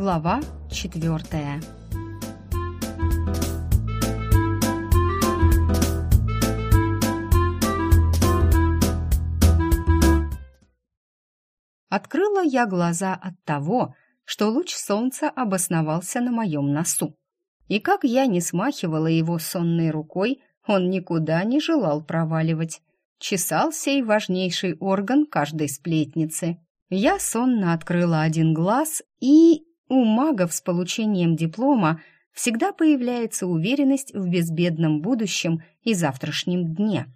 Глава четвертая. Открыла я глаза от того, что луч солнца обосновался на моем носу. И как я не смахивала его сонной рукой, он никуда не желал проваливать. Чесался и важнейший орган каждой сплетницы. Я сонно открыла один глаз, и у магов с получением диплома всегда появляется уверенность в безбедном будущем и завтрашнем дне.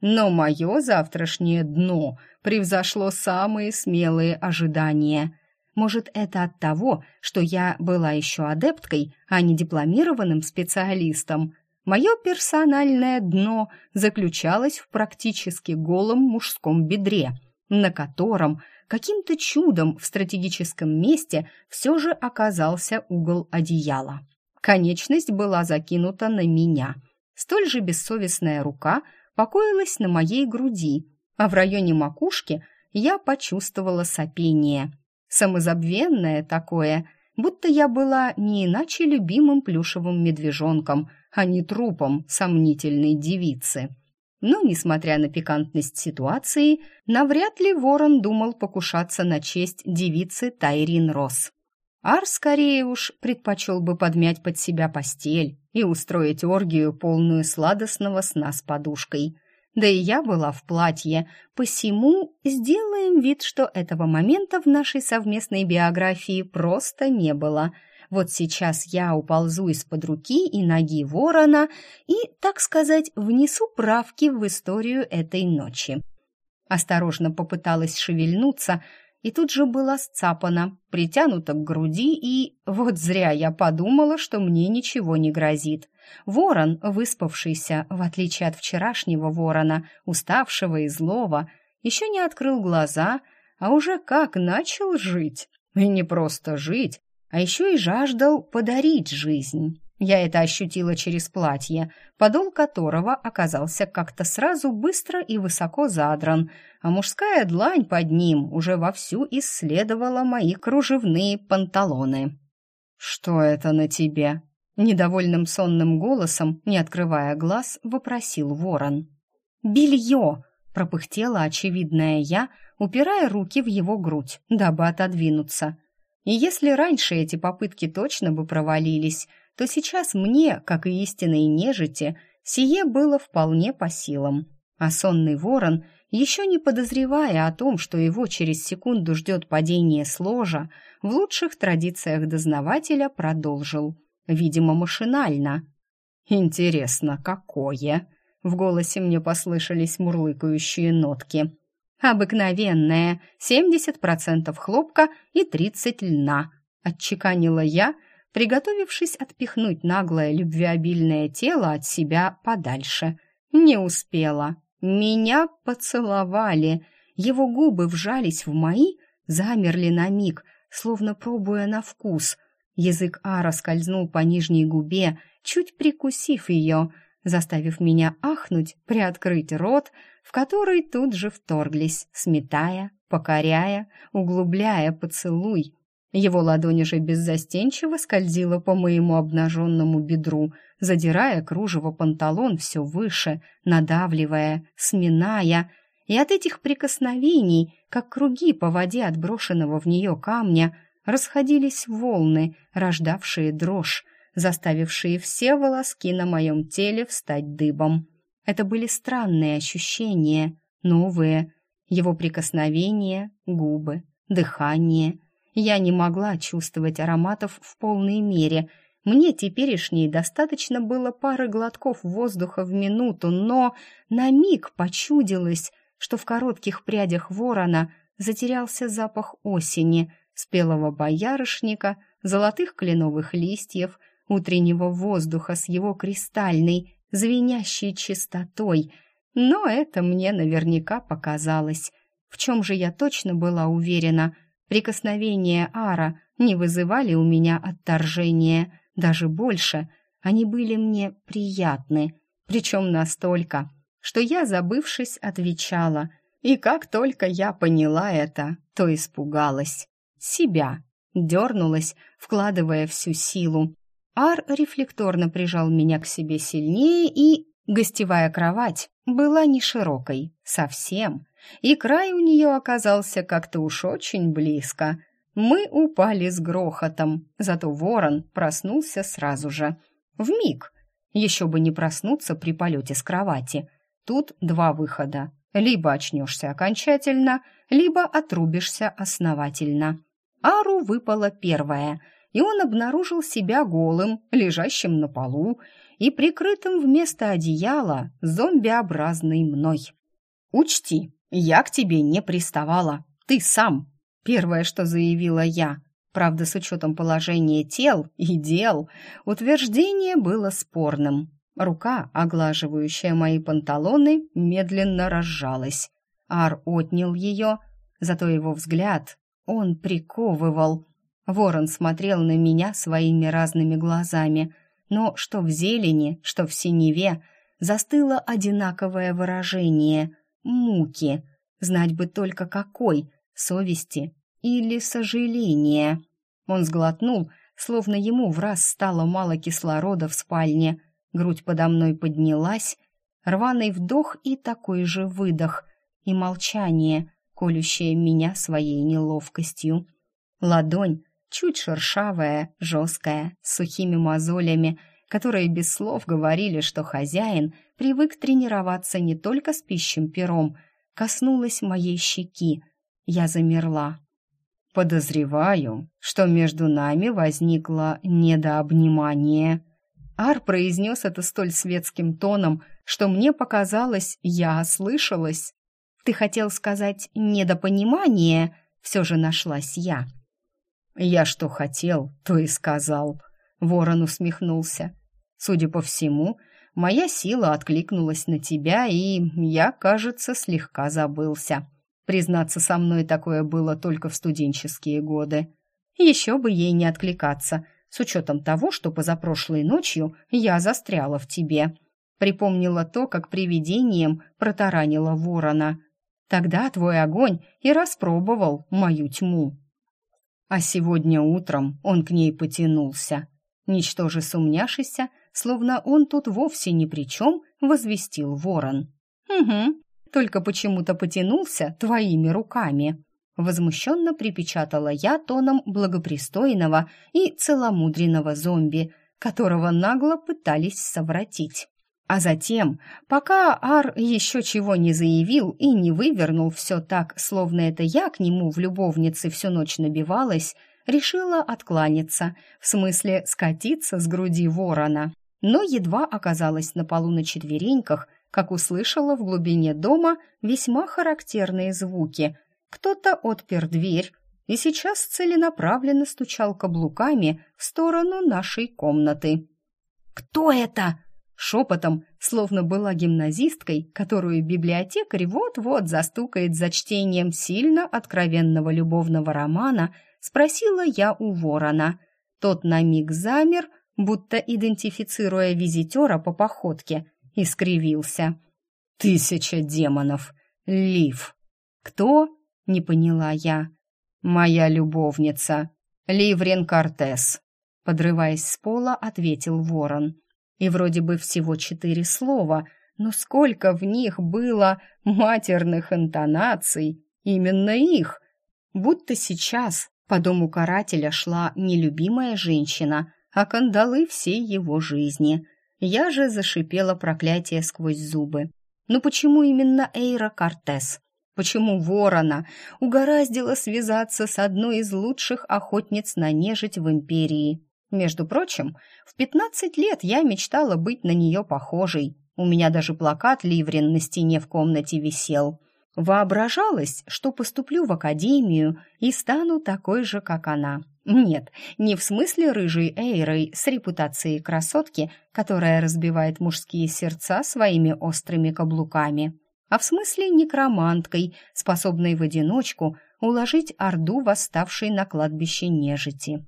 Но мое завтрашнее дно превзошло самые смелые ожидания. Может, это от того, что я была еще адепткой, а не дипломированным специалистом. Мое персональное дно заключалось в практически голом мужском бедре, на котором каким-то чудом в стратегическом месте все же оказался угол одеяла. Конечность была закинута на меня. Столь же бессовестная рука покоилась на моей груди, а в районе макушки я почувствовала сопение. Самозабвенное такое, будто я была не иначе любимым плюшевым медвежонком, а не трупом сомнительной девицы. Но, несмотря на пикантность ситуации, навряд ли ворон думал покушаться на честь девицы Тайрин Росс. Ар скорее уж предпочел бы подмять под себя постель и устроить оргию, полную сладостного сна с подушкой. Да и я была в платье, посему сделаем вид, что этого момента в нашей совместной биографии просто не было — вот сейчас я уползу из-под руки и ноги ворона и, так сказать, внесу правки в историю этой ночи. Осторожно попыталась шевельнуться, и тут же была сцапана, притянута к груди, и вот зря я подумала, что мне ничего не грозит. Ворон, выспавшийся, в отличие от вчерашнего ворона, уставшего и злого, еще не открыл глаза, а уже как начал жить. И не просто жить, а еще и жаждал подарить жизнь. Я это ощутила через платье, подол которого оказался как-то сразу быстро и высоко задран, а мужская длань под ним уже вовсю исследовала мои кружевные панталоны. «Что это на тебе?» Недовольным сонным голосом, не открывая глаз, вопросил ворон. «Белье!» — пропыхтела очевидная я, упирая руки в его грудь, дабы отодвинуться. И если раньше эти попытки точно бы провалились, то сейчас мне, как и истинной нежити, сие было вполне по силам. А сонный ворон, еще не подозревая о том, что его через секунду ждет падение с ложа, в лучших традициях дознавателя продолжил. Видимо, машинально. «Интересно, какое?» В голосе мне послышались мурлыкающие нотки. «Обыкновенная, 70% хлопка и 30 льна», — отчеканила я, приготовившись отпихнуть наглое любвеобильное тело от себя подальше. Не успела. Меня поцеловали. Его губы вжались в мои, замерли на миг, словно пробуя на вкус. Язык Ара скользнул по нижней губе, чуть прикусив ее, заставив меня ахнуть, приоткрыть рот, в который тут же вторглись, сметая, покоряя, углубляя поцелуй. Его ладонь же беззастенчиво скользила по моему обнаженному бедру, задирая кружево панталон все выше, надавливая, сминая, и от этих прикосновений, как круги по воде отброшенного в нее камня, расходились волны, рождавшие дрожь, заставившие все волоски на моем теле встать дыбом. Это были странные ощущения, новые. Его прикосновения, губы, дыхание. Я не могла чувствовать ароматов в полной мере. Мне теперешней достаточно было пары глотков воздуха в минуту, но на миг почудилось, что в коротких прядях ворона затерялся запах осени, спелого боярышника, золотых кленовых листьев — утреннего воздуха с его кристальной, звенящей чистотой, но это мне наверняка показалось. В чем же я точно была уверена? Прикосновения Ара не вызывали у меня отторжения, даже больше, они были мне приятны, причем настолько, что я, забывшись, отвечала, и как только я поняла это, то испугалась. Себя. дернулась, вкладывая всю силу. Ар рефлекторно прижал меня к себе сильнее, и гостевая кровать была не широкой, совсем, и край у нее оказался как-то уж очень близко. Мы упали с грохотом, зато ворон проснулся сразу же. В миг. Еще бы не проснуться при полете с кровати. Тут два выхода. Либо очнешься окончательно, либо отрубишься основательно. Ару выпало первое, и он обнаружил себя голым, лежащим на полу и прикрытым вместо одеяла зомбиобразной мной. «Учти, я к тебе не приставала, ты сам», первое, что заявила я. Правда, с учетом положения тел и дел, утверждение было спорным. Рука, оглаживающая мои панталоны, медленно разжалась. Ар отнял ее, зато его взгляд он приковывал. Ворон смотрел на меня своими разными глазами, но что в зелени, что в синеве застыло одинаковое выражение — муки. Знать бы только какой — совести или сожаления. Он сглотнул, словно ему в раз стало мало кислорода в спальне. Грудь подо мной поднялась, рваный вдох и такой же выдох, и молчание, колющее меня своей неловкостью. Ладонь, чуть шершавая, жесткая, с сухими мозолями, которые без слов говорили, что хозяин привык тренироваться не только с пищем пером, коснулась моей щеки. Я замерла. «Подозреваю, что между нами возникло недообнимание». Ар произнес это столь светским тоном, что мне показалось, я ослышалась. Ты хотел сказать «недопонимание», все же нашлась я. «Я что хотел, то и сказал», — ворон усмехнулся. «Судя по всему, моя сила откликнулась на тебя, и я, кажется, слегка забылся. Признаться, со мной такое было только в студенческие годы. Еще бы ей не откликаться, с учетом того, что позапрошлой ночью я застряла в тебе». Припомнила то, как привидением протаранила ворона. Тогда твой огонь и распробовал мою тьму. А сегодня утром он к ней потянулся. Ничтоже сумняшися, словно он тут вовсе ни при чем, возвестил ворон. «Угу, только почему-то потянулся твоими руками», возмущенно припечатала я тоном благопристойного и целомудренного зомби, которого нагло пытались совратить. А затем, пока Ар еще чего не заявил и не вывернул все так, словно это я к нему в любовнице всю ночь набивалась, решила откланяться, в смысле скатиться с груди ворона. Но едва оказалась на полу на четвереньках, как услышала в глубине дома весьма характерные звуки. Кто-то отпер дверь и сейчас целенаправленно стучал каблуками в сторону нашей комнаты. «Кто это?» Шепотом, словно была гимназисткой, которую библиотекарь вот-вот застукает за чтением сильно откровенного любовного романа, спросила я у ворона. Тот на миг замер, будто идентифицируя визитера по походке, и скривился. «Тысяча демонов! Лив!» «Кто?» — не поняла я. «Моя любовница, Ливрен Кортес», — подрываясь с пола, ответил ворон. И вроде бы всего четыре слова, но сколько в них было матерных интонаций, именно их. Будто сейчас по дому карателя шла не любимая женщина, а кандалы всей его жизни. Я же зашипела проклятие сквозь зубы. Но почему именно Эйра Кортес? Почему ворона угораздило связаться с одной из лучших охотниц на нежить в империи? Между прочим, в пятнадцать лет я мечтала быть на нее похожей. У меня даже плакат Ливрин на стене в комнате висел. Воображалось, что поступлю в академию и стану такой же, как она. Нет, не в смысле рыжей Эйрой с репутацией красотки, которая разбивает мужские сердца своими острыми каблуками, а в смысле некроманткой, способной в одиночку уложить орду восставшей на кладбище нежити.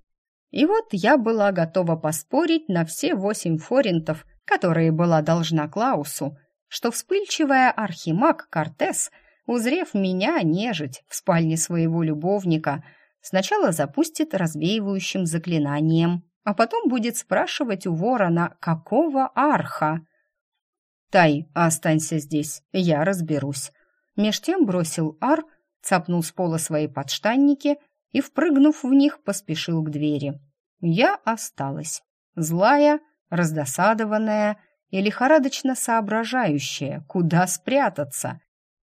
И вот я была готова поспорить на все восемь форинтов, которые была должна Клаусу, что вспыльчивая архимаг Кортес, узрев меня нежить в спальне своего любовника, Сначала запустит развеивающим заклинанием, а потом будет спрашивать у ворона, какого арха. «Тай, останься здесь, я разберусь». Меж тем бросил ар, цапнул с пола свои подштанники и, впрыгнув в них, поспешил к двери. Я осталась, злая, раздосадованная и лихорадочно соображающая, куда спрятаться.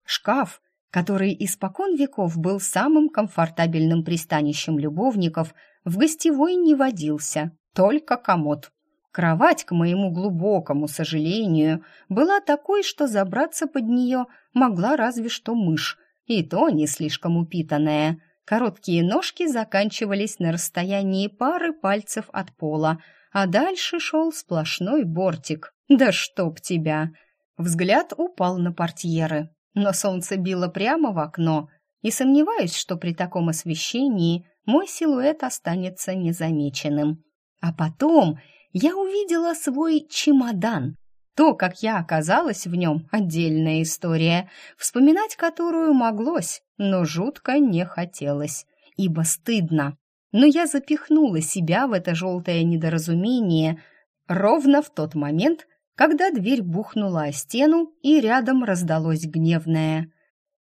Шкаф, который испокон веков был самым комфортабельным пристанищем любовников, в гостевой не водился, только комод. Кровать, к моему глубокому сожалению, была такой, что забраться под нее могла разве что мышь, и то не слишком упитанная. Короткие ножки заканчивались на расстоянии пары пальцев от пола, а дальше шел сплошной бортик. «Да чтоб тебя!» Взгляд упал на портьеры, но солнце било прямо в окно, и сомневаюсь, что при таком освещении мой силуэт останется незамеченным. А потом я увидела свой чемодан. То, как я оказалась в нем, отдельная история, вспоминать которую моглось, но жутко не хотелось, ибо стыдно. Но я запихнула себя в это желтое недоразумение ровно в тот момент, когда дверь бухнула о стену и рядом раздалось гневное.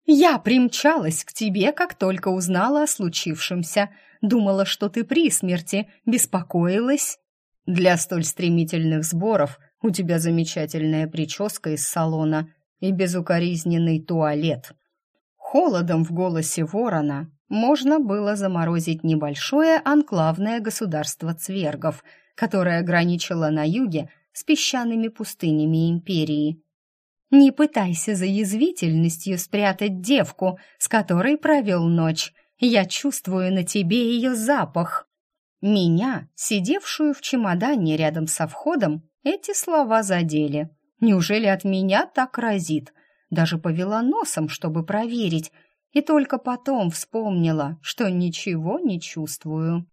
«Я примчалась к тебе, как только узнала о случившемся. Думала, что ты при смерти, беспокоилась». Для столь стремительных сборов у тебя замечательная прическа из салона и безукоризненный туалет. Холодом в голосе ворона можно было заморозить небольшое анклавное государство цвергов, которое граничило на юге с песчаными пустынями империи. Не пытайся за язвительностью спрятать девку, с которой провел ночь. Я чувствую на тебе ее запах. Меня, сидевшую в чемодане рядом со входом, эти слова задели. Неужели от меня так разит? Даже повела носом, чтобы проверить, и только потом вспомнила, что ничего не чувствую.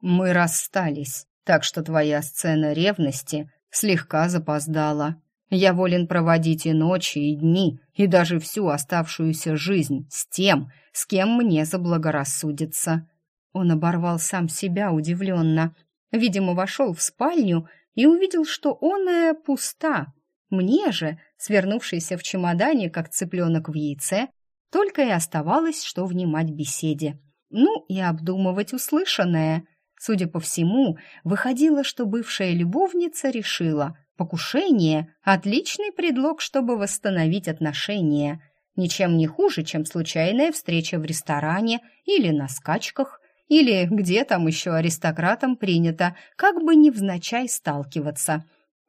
Мы расстались, так что твоя сцена ревности слегка запоздала. Я волен проводить и ночи, и дни, и даже всю оставшуюся жизнь с тем, с кем мне заблагорассудится. Он оборвал сам себя удивленно. Видимо, вошел в спальню и увидел, что оная пуста. Мне же, свернувшийся в чемодане, как цыпленок в яйце, только и оставалось, что внимать беседе. Ну и обдумывать услышанное. Судя по всему, выходило, что бывшая любовница решила, покушение – отличный предлог, чтобы восстановить отношения. Ничем не хуже, чем случайная встреча в ресторане или на скачках, или где там еще аристократам принято, как бы невзначай сталкиваться.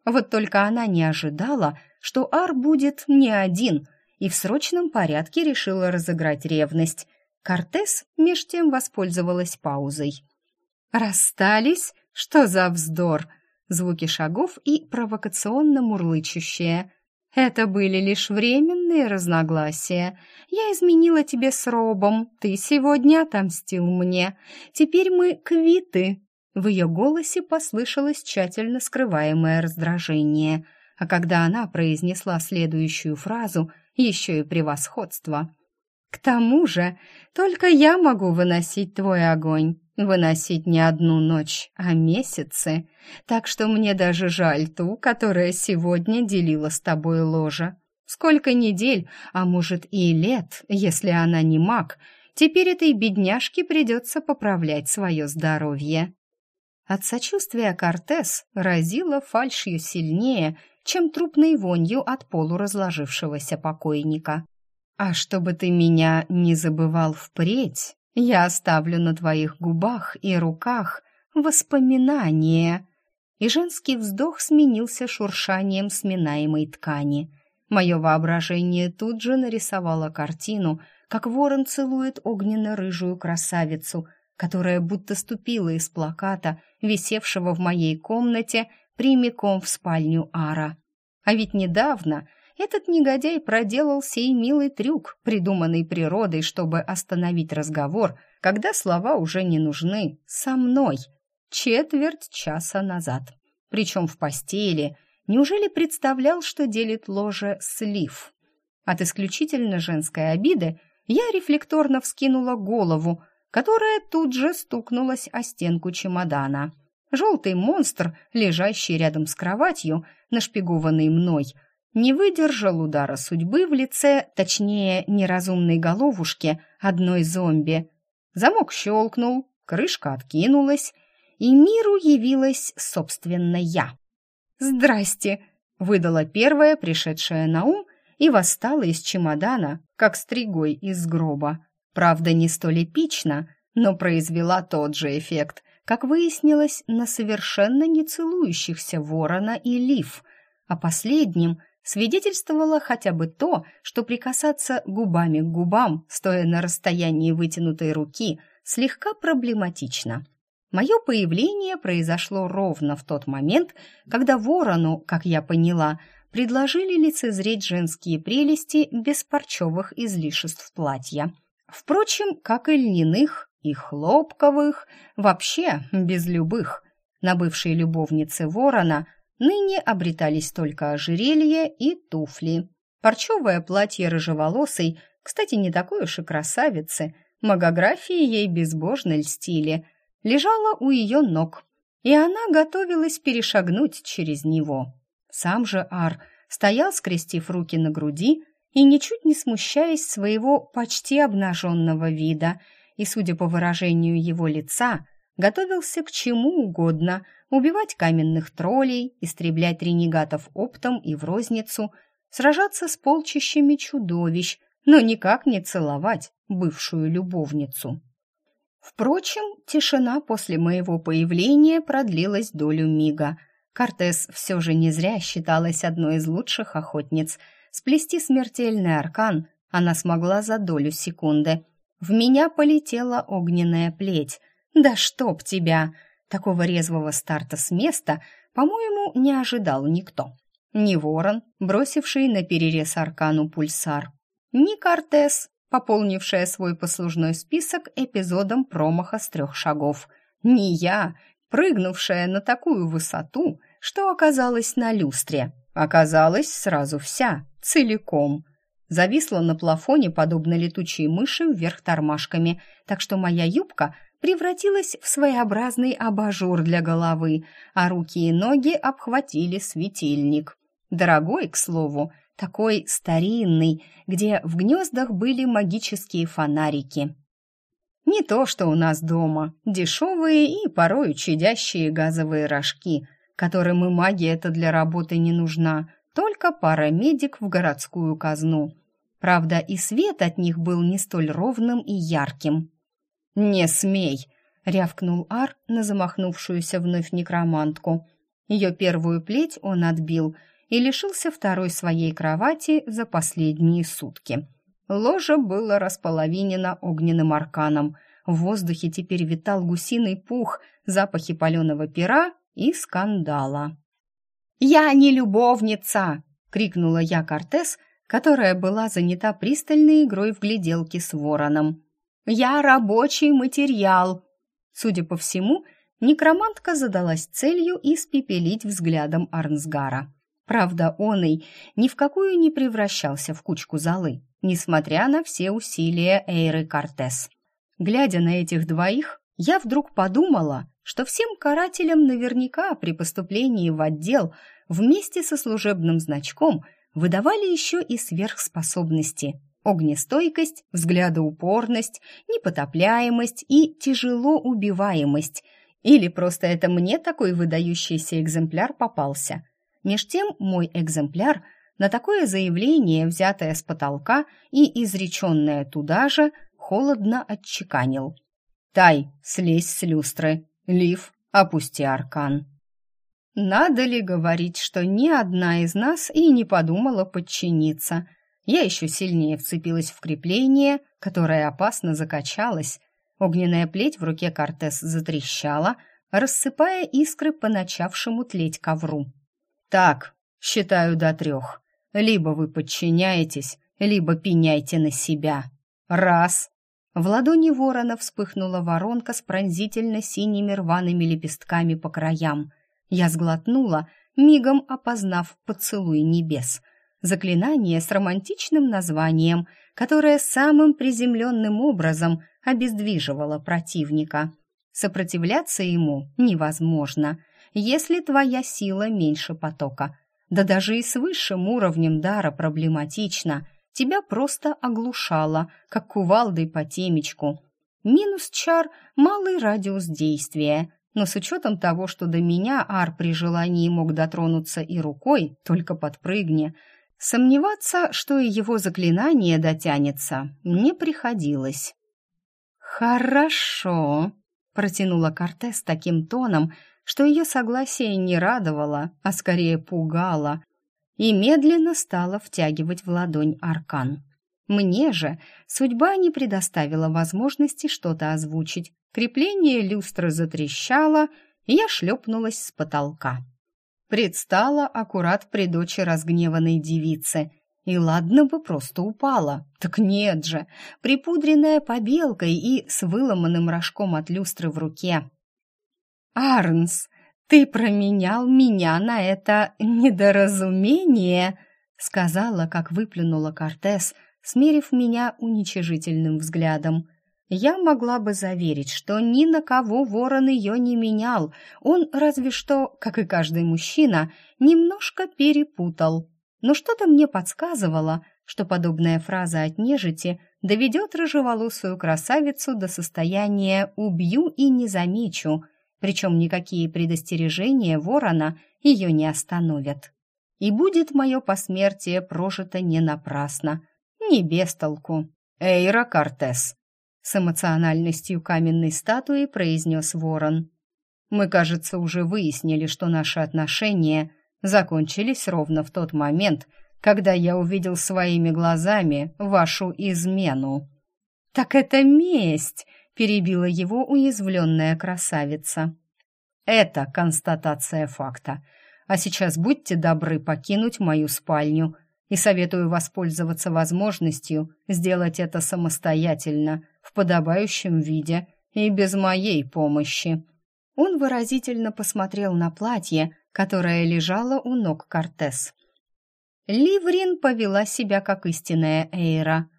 Вот только она не ожидала, что Ар будет не один, и в срочном порядке решила разыграть ревность. Кортес меж тем воспользовалась паузой. «Расстались? Что за вздор!» Звуки шагов и провокационно мурлычущее. Это были лишь временные разногласия. Я изменила тебе с Робом, ты сегодня отомстил мне. Теперь мы квиты». В ее голосе послышалось тщательно скрываемое раздражение, а когда она произнесла следующую фразу, еще и превосходство. «К тому же, только я могу выносить твой огонь выносить не одну ночь, а месяцы, так что мне даже жаль ту, которая сегодня делила с тобой ложе. Сколько недель, а может и лет, если она не маг, теперь этой бедняжке придется поправлять свое здоровье». От сочувствия Кортес разила фальшью сильнее, чем трупной вонью от полуразложившегося покойника. «А чтобы ты меня не забывал впредь, я оставлю на твоих губах и руках воспоминания. И женский вздох сменился шуршанием сминаемой ткани. Мое воображение тут же нарисовало картину, как ворон целует огненно-рыжую красавицу, которая будто ступила из плаката, висевшего в моей комнате, прямиком в спальню Ара. А ведь недавно этот негодяй проделал сей милый трюк, придуманный природой, чтобы остановить разговор, когда слова уже не нужны, со мной, четверть часа назад. Причем в постели. Неужели представлял, что делит ложе слив? От исключительно женской обиды я рефлекторно вскинула голову, которая тут же стукнулась о стенку чемодана. Желтый монстр, лежащий рядом с кроватью, нашпигованный мной, не выдержал удара судьбы в лице, точнее, неразумной головушки одной зомби. Замок щелкнул, крышка откинулась, и миру явилась, собственно, я. «Здрасте!» — выдала первая, пришедшая на ум, и восстала из чемодана, как стригой из гроба. Правда, не столь эпично, но произвела тот же эффект, как выяснилось, на совершенно не целующихся ворона и лив. А последним свидетельствовало хотя бы то, что прикасаться губами к губам, стоя на расстоянии вытянутой руки, слегка проблематично. Мое появление произошло ровно в тот момент, когда ворону, как я поняла, предложили лицезреть женские прелести без парчевых излишеств платья. Впрочем, как и льняных, и хлопковых, вообще без любых. На бывшей любовнице ворона ныне обретались только ожерелье и туфли. Парчевое платье рыжеволосой, кстати, не такой уж и красавицы, магографии ей безбожно льстили, лежало у ее ног, и она готовилась перешагнуть через него. Сам же Ар стоял, скрестив руки на груди и ничуть не смущаясь своего почти обнаженного вида, и, судя по выражению его лица, готовился к чему угодно — убивать каменных троллей, истреблять ренегатов оптом и в розницу, сражаться с полчищами чудовищ, но никак не целовать бывшую любовницу. Впрочем, тишина после моего появления продлилась долю мига — Кортес все же не зря считалась одной из лучших охотниц. Сплести смертельный аркан она смогла за долю секунды. В меня полетела огненная плеть. «Да чтоб тебя!» Такого резвого старта с места, по-моему, не ожидал никто. Ни ворон, бросивший на перерез аркану пульсар, ни Кортес, пополнившая свой послужной список эпизодом промаха с трех шагов, ни я, прыгнувшая на такую высоту, что оказалась на люстре. Оказалась сразу вся, целиком. Зависла на плафоне, подобно летучей мыши, вверх тормашками, так что моя юбка превратилась в своеобразный абажур для головы, а руки и ноги обхватили светильник. Дорогой, к слову, такой старинный, где в гнездах были магические фонарики. Не то, что у нас дома, дешевые и порой чадящие газовые рожки, которым и магия это для работы не нужна, только парамедик в городскую казну. Правда, и свет от них был не столь ровным и ярким. «Не смей!» — рявкнул Ар на замахнувшуюся вновь некромантку. Ее первую плеть он отбил и лишился второй своей кровати за последние сутки. Ложа было располовинено огненным арканом. В воздухе теперь витал гусиный пух, запахи паленого пера и скандала. «Я не любовница!» — крикнула я Кортес, которая была занята пристальной игрой в гляделки с вороном. «Я рабочий материал!» Судя по всему, некромантка задалась целью испепелить взглядом Арнсгара. Правда, он и ни в какую не превращался в кучку золы несмотря на все усилия Эйры Кортес. Глядя на этих двоих, я вдруг подумала, что всем карателям наверняка при поступлении в отдел вместе со служебным значком выдавали еще и сверхспособности – огнестойкость, взглядоупорность, непотопляемость и тяжело убиваемость. Или просто это мне такой выдающийся экземпляр попался. Меж тем мой экземпляр – на такое заявление, взятое с потолка и изреченное туда же, холодно отчеканил. «Тай, слезь с люстры! Лив, опусти аркан!» Надо ли говорить, что ни одна из нас и не подумала подчиниться? Я еще сильнее вцепилась в крепление, которое опасно закачалось. Огненная плеть в руке Кортес затрещала, рассыпая искры по начавшему тлеть ковру. «Так, считаю до трех. Либо вы подчиняетесь, либо пеняйте на себя. Раз. В ладони ворона вспыхнула воронка с пронзительно синими рваными лепестками по краям. Я сглотнула, мигом опознав поцелуй небес. Заклинание с романтичным названием, которое самым приземленным образом обездвиживало противника. Сопротивляться ему невозможно, если твоя сила меньше потока. Да даже и с высшим уровнем дара проблематично. Тебя просто оглушало, как кувалдой по темечку. Минус чар – малый радиус действия. Но с учетом того, что до меня Ар при желании мог дотронуться и рукой, только подпрыгни, сомневаться, что и его заклинание дотянется, не приходилось. «Хорошо», — протянула Кортес таким тоном, что ее согласие не радовало, а скорее пугало, и медленно стала втягивать в ладонь аркан. Мне же судьба не предоставила возможности что-то озвучить. Крепление люстры затрещало, и я шлепнулась с потолка. Предстала аккурат при дочи разгневанной девицы — и ладно бы просто упала. Так нет же, припудренная побелкой и с выломанным рожком от люстры в руке. «Арнс, ты променял меня на это недоразумение», сказала, как выплюнула Кортес, смерив меня уничижительным взглядом. Я могла бы заверить, что ни на кого ворон ее не менял, он разве что, как и каждый мужчина, немножко перепутал но что-то мне подсказывало, что подобная фраза от нежити доведет рыжеволосую красавицу до состояния «убью и не замечу», причем никакие предостережения ворона ее не остановят. И будет мое посмертие прожито не напрасно, не без толку. «Эйра Кортес», — с эмоциональностью каменной статуи произнес ворон. «Мы, кажется, уже выяснили, что наши отношения — закончились ровно в тот момент, когда я увидел своими глазами вашу измену». «Так это месть!» — перебила его уязвленная красавица. «Это констатация факта. А сейчас будьте добры покинуть мою спальню и советую воспользоваться возможностью сделать это самостоятельно, в подобающем виде и без моей помощи». Он выразительно посмотрел на платье, которая лежала у ног Кортес. Ливрин повела себя как истинная Эйра,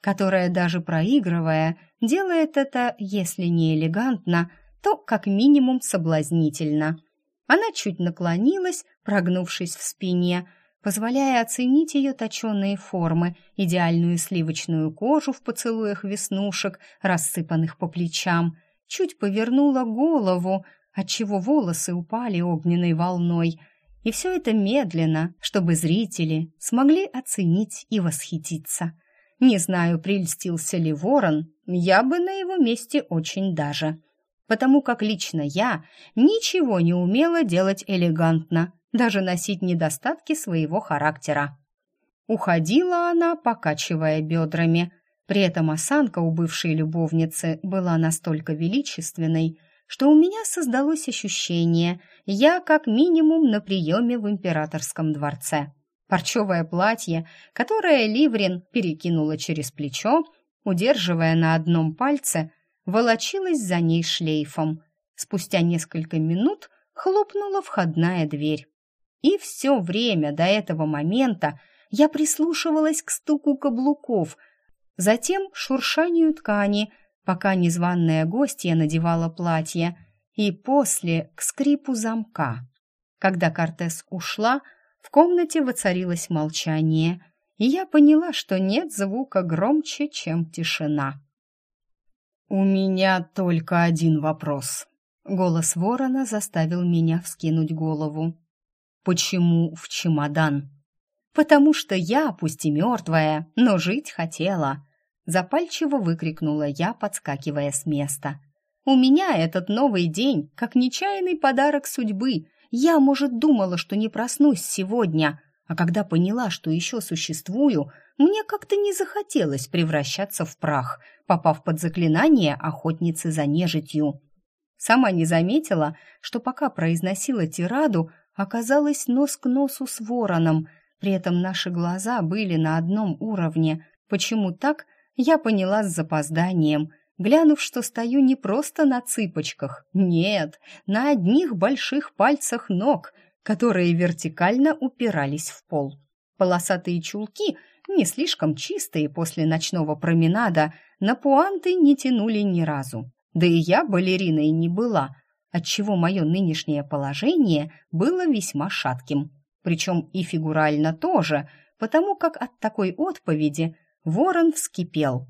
которая даже проигрывая, делает это, если не элегантно, то как минимум соблазнительно. Она чуть наклонилась, прогнувшись в спине, позволяя оценить ее точеные формы, идеальную сливочную кожу в поцелуях веснушек, рассыпанных по плечам, чуть повернула голову, отчего волосы упали огненной волной. И все это медленно, чтобы зрители смогли оценить и восхититься. Не знаю, прельстился ли ворон, я бы на его месте очень даже. Потому как лично я ничего не умела делать элегантно, даже носить недостатки своего характера. Уходила она, покачивая бедрами. При этом осанка у бывшей любовницы была настолько величественной, что у меня создалось ощущение, я как минимум на приеме в императорском дворце. Парчевое платье, которое Ливрин перекинула через плечо, удерживая на одном пальце, волочилось за ней шлейфом. Спустя несколько минут хлопнула входная дверь. И все время до этого момента я прислушивалась к стуку каблуков, затем шуршанию ткани, пока незваная гостья надевала платье, и после к скрипу замка. Когда Кортес ушла, в комнате воцарилось молчание, и я поняла, что нет звука громче, чем тишина. «У меня только один вопрос». Голос ворона заставил меня вскинуть голову. «Почему в чемодан?» «Потому что я, пусть и мертвая, но жить хотела», запальчиво выкрикнула я, подскакивая с места. У меня этот новый день как нечаянный подарок судьбы. Я, может, думала, что не проснусь сегодня, а когда поняла, что еще существую, мне как-то не захотелось превращаться в прах, попав под заклинание охотницы за нежитью. Сама не заметила, что пока произносила тираду, оказалась нос к носу с вороном, при этом наши глаза были на одном уровне. Почему так, я поняла с запозданием, глянув, что стою не просто на цыпочках, нет, на одних больших пальцах ног, которые вертикально упирались в пол. Полосатые чулки не слишком чистые после ночного променада, на пуанты не тянули ни разу. Да и я балериной не была, отчего мое нынешнее положение было весьма шатким. Причем и фигурально тоже, потому как от такой отповеди ворон вскипел.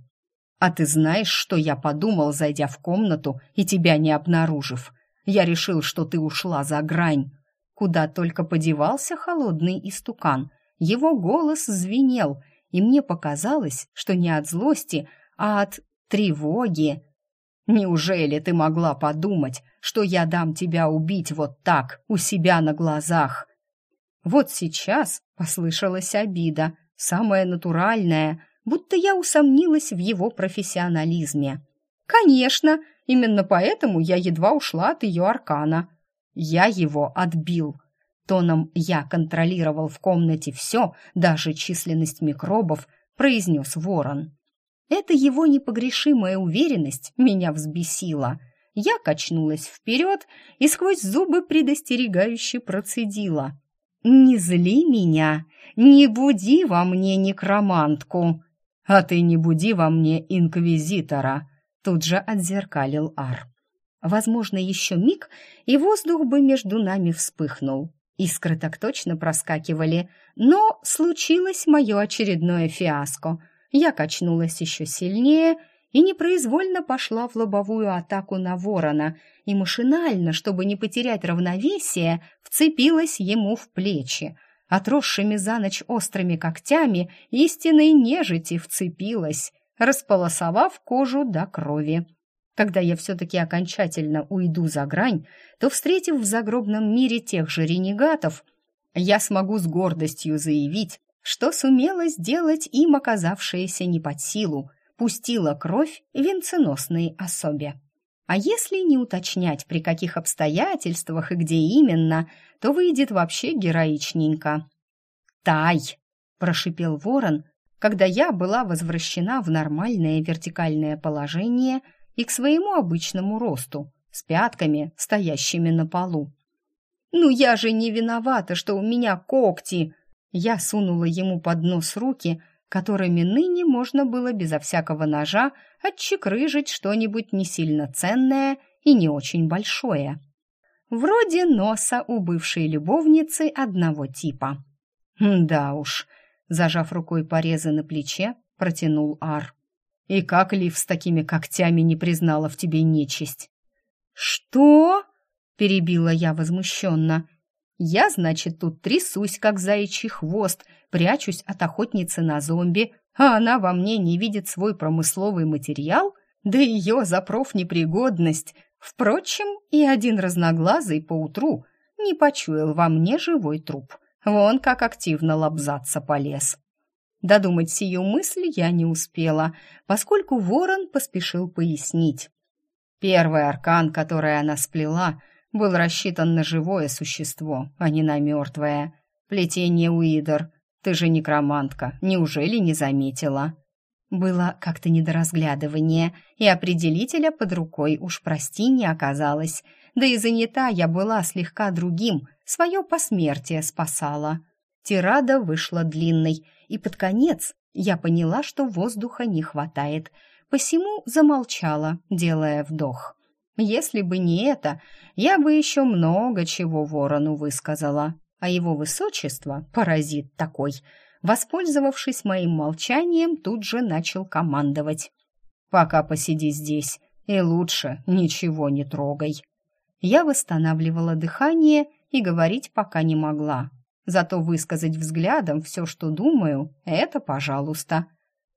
«А ты знаешь, что я подумал, зайдя в комнату и тебя не обнаружив? Я решил, что ты ушла за грань». Куда только подевался холодный истукан. Его голос звенел, и мне показалось, что не от злости, а от тревоги. «Неужели ты могла подумать, что я дам тебя убить вот так, у себя на глазах?» Вот сейчас послышалась обида, самая натуральная, будто я усомнилась в его профессионализме. Конечно, именно поэтому я едва ушла от ее аркана. Я его отбил. Тоном «я контролировал в комнате все, даже численность микробов», произнес ворон. Эта его непогрешимая уверенность меня взбесила. Я качнулась вперед и сквозь зубы предостерегающе процедила. «Не зли меня, не буди во мне некромантку!» «А ты не буди во мне инквизитора!» Тут же отзеркалил Ар. Возможно, еще миг, и воздух бы между нами вспыхнул. Искры так точно проскакивали, но случилось мое очередное фиаско. Я качнулась еще сильнее и непроизвольно пошла в лобовую атаку на ворона и машинально, чтобы не потерять равновесие, вцепилась ему в плечи. Отросшими за ночь острыми когтями истинной нежити вцепилась, располосовав кожу до крови. Когда я все-таки окончательно уйду за грань, то, встретив в загробном мире тех же ренегатов, я смогу с гордостью заявить, что сумела сделать им оказавшееся не под силу, пустила кровь венценосной особе. А если не уточнять, при каких обстоятельствах и где именно, то выйдет вообще героичненько. «Тай!» – прошипел ворон, когда я была возвращена в нормальное вертикальное положение – и к своему обычному росту, с пятками, стоящими на полу. «Ну я же не виновата, что у меня когти!» Я сунула ему под нос руки, которыми ныне можно было безо всякого ножа отчекрыжить что-нибудь не сильно ценное и не очень большое. Вроде носа у бывшей любовницы одного типа. «Да уж», — зажав рукой порезы на плече, протянул Ар. И как Лив с такими когтями не признала в тебе нечисть? Что? перебила я возмущенно. Я, значит, тут трясусь, как заячий хвост, прячусь от охотницы на зомби, а она во мне не видит свой промысловый материал, да ее за профнепригодность. Впрочем, и один разноглазый поутру не почуял во мне живой труп. Вон как активно лобзаться полез. Додумать сию мысль я не успела, поскольку ворон поспешил пояснить. Первый аркан, который она сплела, был рассчитан на живое существо, а не на мертвое. Плетение Уидер. Ты же некромантка, неужели не заметила? Было как-то недоразглядывание, и определителя под рукой уж прости не оказалось. Да и занята я была слегка другим, свое посмертие спасала. Тирада вышла длинной, и под конец я поняла, что воздуха не хватает, посему замолчала, делая вдох. Если бы не это, я бы еще много чего ворону высказала, а его высочество, паразит такой, воспользовавшись моим молчанием, тут же начал командовать. «Пока посиди здесь, и лучше ничего не трогай». Я восстанавливала дыхание и говорить пока не могла, Зато высказать взглядом все, что думаю, это пожалуйста.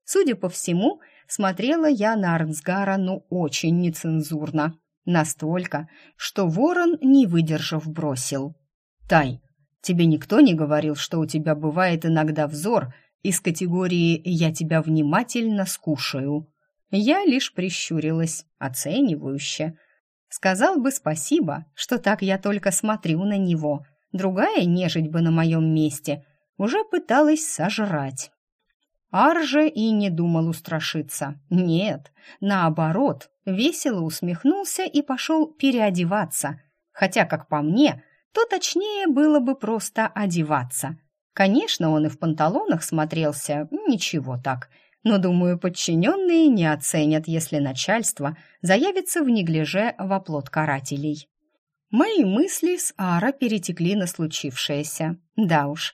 Судя по всему, смотрела я на Арнсгара ну очень нецензурно. Настолько, что ворон, не выдержав, бросил. «Тай, тебе никто не говорил, что у тебя бывает иногда взор из категории «я тебя внимательно скушаю»?» Я лишь прищурилась, оценивающе. Сказал бы спасибо, что так я только смотрю на него — Другая нежить бы на моем месте уже пыталась сожрать. Арже и не думал устрашиться. Нет, наоборот, весело усмехнулся и пошел переодеваться. Хотя, как по мне, то точнее было бы просто одеваться. Конечно, он и в панталонах смотрелся, ничего так. Но, думаю, подчиненные не оценят, если начальство заявится в неглиже в оплот карателей. Мои мысли с Ара перетекли на случившееся. Да уж,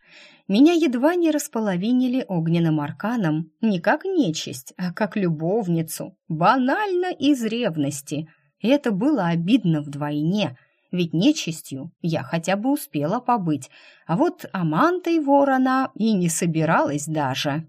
меня едва не располовинили огненным арканом, не как нечисть, а как любовницу, банально из ревности. Это было обидно вдвойне, ведь нечистью я хотя бы успела побыть, а вот амантой ворона и не собиралась даже.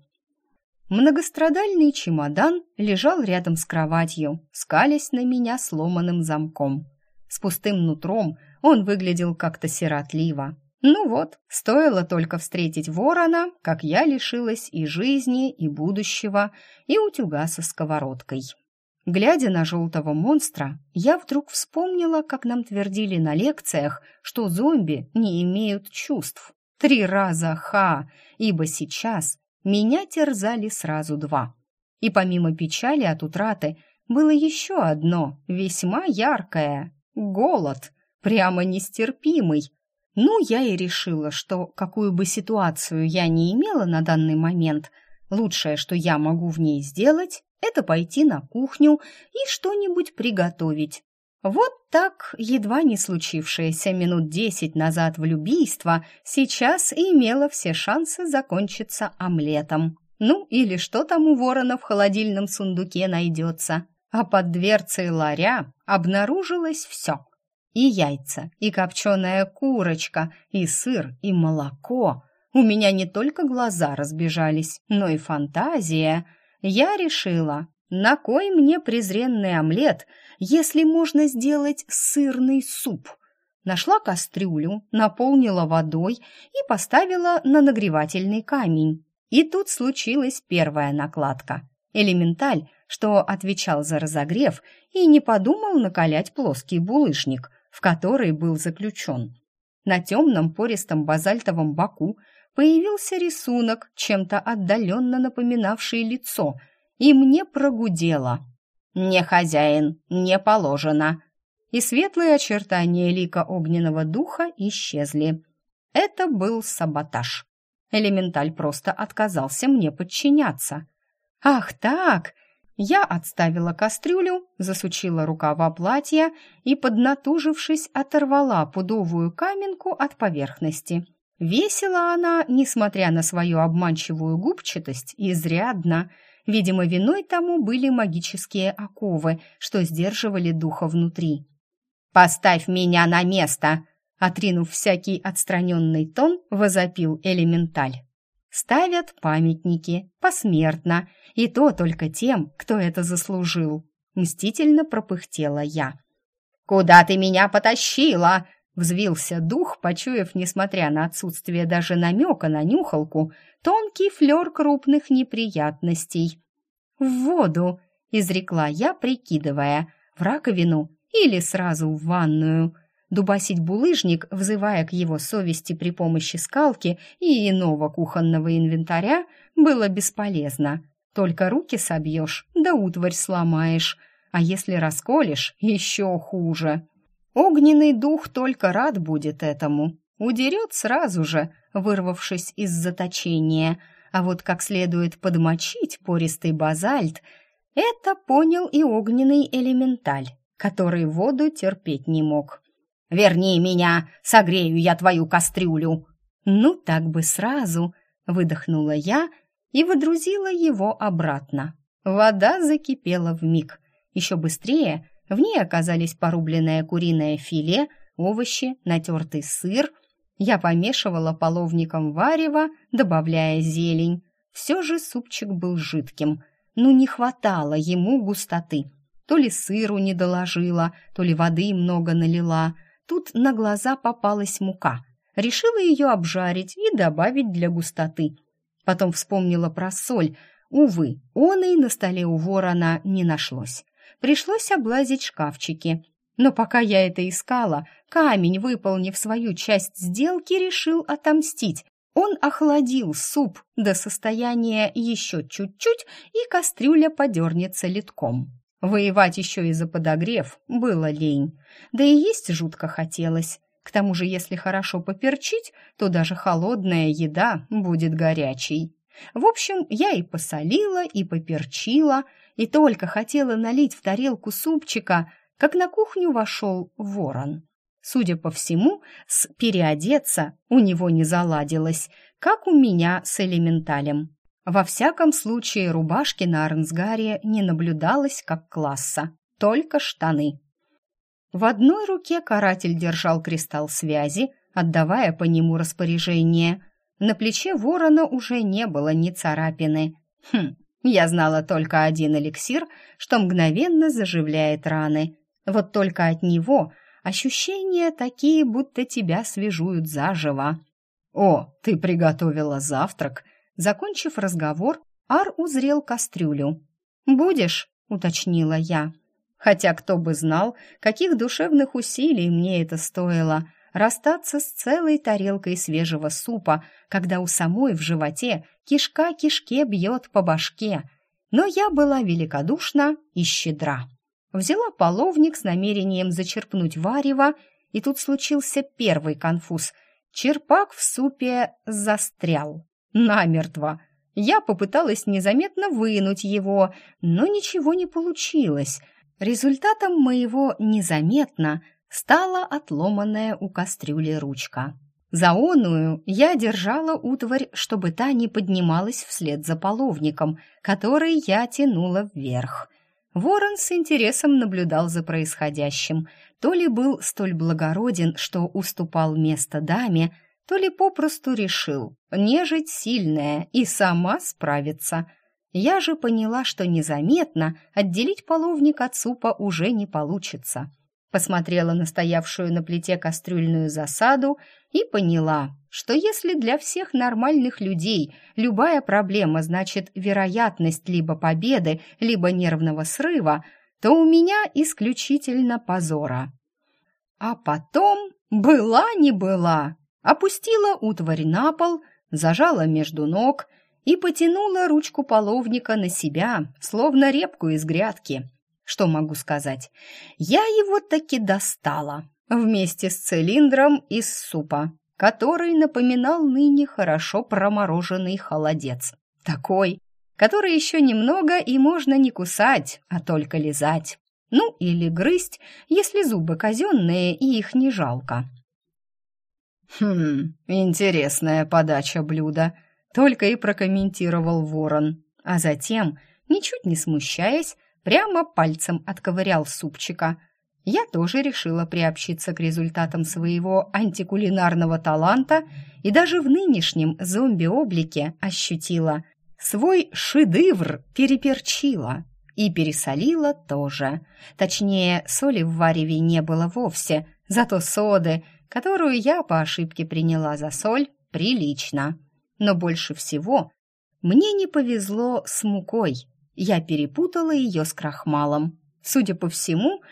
Многострадальный чемодан лежал рядом с кроватью, скалясь на меня сломанным замком. С пустым нутром он выглядел как-то сиротливо, ну вот, стоило только встретить ворона, как я лишилась и жизни, и будущего, и утюга со сковородкой. Глядя на желтого монстра, я вдруг вспомнила, как нам твердили на лекциях, что зомби не имеют чувств. Три раза ха, ибо сейчас меня терзали сразу два. И помимо печали от утраты было еще одно, весьма яркое — голод, прямо нестерпимый, ну, я и решила, что какую бы ситуацию я не имела на данный момент, лучшее, что я могу в ней сделать, это пойти на кухню и что-нибудь приготовить. Вот так, едва не случившееся минут десять назад влюбийство, сейчас имело все шансы закончиться омлетом. Ну, или что там у ворона в холодильном сундуке найдется. А под дверцей ларя обнаружилось все. И яйца, и копченая курочка, и сыр, и молоко. У меня не только глаза разбежались, но и фантазия. Я решила, на кой мне презренный омлет, если можно сделать сырный суп? Нашла кастрюлю, наполнила водой и поставила на нагревательный камень. И тут случилась первая накладка. Элементаль, что отвечал за разогрев, и не подумал накалять плоский булыжник – в который был заключен. На темном пористом базальтовом боку появился рисунок, чем-то отдаленно напоминавший лицо, и мне прогудело. «Не хозяин, не положено!» И светлые очертания лика огненного духа исчезли. Это был саботаж. Элементаль просто отказался мне подчиняться. «Ах так!» Я отставила кастрюлю, засучила рукава платья и, поднатужившись, оторвала пудовую каменку от поверхности. Весила она, несмотря на свою обманчивую губчатость, изрядно. Видимо, виной тому были магические оковы, что сдерживали духа внутри. «Поставь меня на место!» Отринув всякий отстраненный тон, возопил элементаль. Ставят памятники посмертно, и то только тем, кто это заслужил. Мстительно пропыхтела я. «Куда ты меня потащила?» Взвился дух, почуяв, несмотря на отсутствие даже намека на нюхалку, тонкий флер крупных неприятностей. «В воду!» — изрекла я, прикидывая. «В раковину или сразу в ванную?» Дубасить булыжник, взывая к его совести при помощи скалки и иного кухонного инвентаря, было бесполезно. Только руки собьешь, да утварь сломаешь, а если расколешь, еще хуже. Огненный дух только рад будет этому, удерет сразу же, вырвавшись из заточения, а вот как следует подмочить пористый базальт, это понял и огненный элементаль, который воду терпеть не мог. Верни меня, согрею я твою кастрюлю!» «Ну, так бы сразу!» — выдохнула я и выдрузила его обратно. Вода закипела в миг. Еще быстрее в ней оказались порубленное куриное филе, овощи, натертый сыр. Я помешивала половником варево, добавляя зелень. Все же супчик был жидким. Ну, не хватало ему густоты. То ли сыру не доложила, то ли воды много налила — Тут на глаза попалась мука. Решила ее обжарить и добавить для густоты. Потом вспомнила про соль. Увы, он и на столе у ворона не нашлось. Пришлось облазить шкафчики. Но пока я это искала, камень, выполнив свою часть сделки, решил отомстить. Он охладил суп до состояния еще чуть-чуть, и кастрюля подернется литком. Воевать еще и за подогрев было лень. Да и есть жутко хотелось. К тому же, если хорошо поперчить, то даже холодная еда будет горячей. В общем, я и посолила, и поперчила, и только хотела налить в тарелку супчика, как на кухню вошел ворон. Судя по всему, с переодеться у него не заладилось, как у меня с элементалем. Во всяком случае, рубашки на Арнсгаре не наблюдалось как класса, только штаны. В одной руке каратель держал кристалл связи, отдавая по нему распоряжение. На плече ворона уже не было ни царапины. Хм, я знала только один эликсир, что мгновенно заживляет раны. Вот только от него ощущения такие, будто тебя свяжут заживо. «О, ты приготовила завтрак!» Закончив разговор, Ар узрел кастрюлю. «Будешь?» — уточнила я. Хотя кто бы знал, каких душевных усилий мне это стоило расстаться с целой тарелкой свежего супа, когда у самой в животе кишка кишке бьет по башке. Но я была великодушна и щедра. Взяла половник с намерением зачерпнуть варево, и тут случился первый конфуз. Черпак в супе застрял намертво. Я попыталась незаметно вынуть его, но ничего не получилось. Результатом моего «незаметно» стала отломанная у кастрюли ручка. За оную я держала утварь, чтобы та не поднималась вслед за половником, который я тянула вверх. Ворон с интересом наблюдал за происходящим. То ли был столь благороден, что уступал место даме, то ли попросту решил, нежить сильная и сама справится. Я же поняла, что незаметно отделить половник от супа уже не получится. Посмотрела на стоявшую на плите кастрюльную засаду и поняла, что если для всех нормальных людей любая проблема значит вероятность либо победы, либо нервного срыва, то у меня исключительно позора. А потом была не была опустила утварь на пол, зажала между ног и потянула ручку половника на себя, словно репку из грядки. Что могу сказать? Я его таки достала вместе с цилиндром из супа, который напоминал ныне хорошо промороженный холодец. Такой, который еще немного и можно не кусать, а только лизать. Ну или грызть, если зубы казенные и их не жалко. «Хм, интересная подача блюда», — только и прокомментировал ворон. А затем, ничуть не смущаясь, прямо пальцем отковырял супчика. Я тоже решила приобщиться к результатам своего антикулинарного таланта и даже в нынешнем зомби-облике ощутила. Свой шедевр переперчила и пересолила тоже. Точнее, соли в вареве не было вовсе, зато соды — которую я по ошибке приняла за соль, прилично. Но больше всего мне не повезло с мукой. Я перепутала ее с крахмалом. Судя по всему,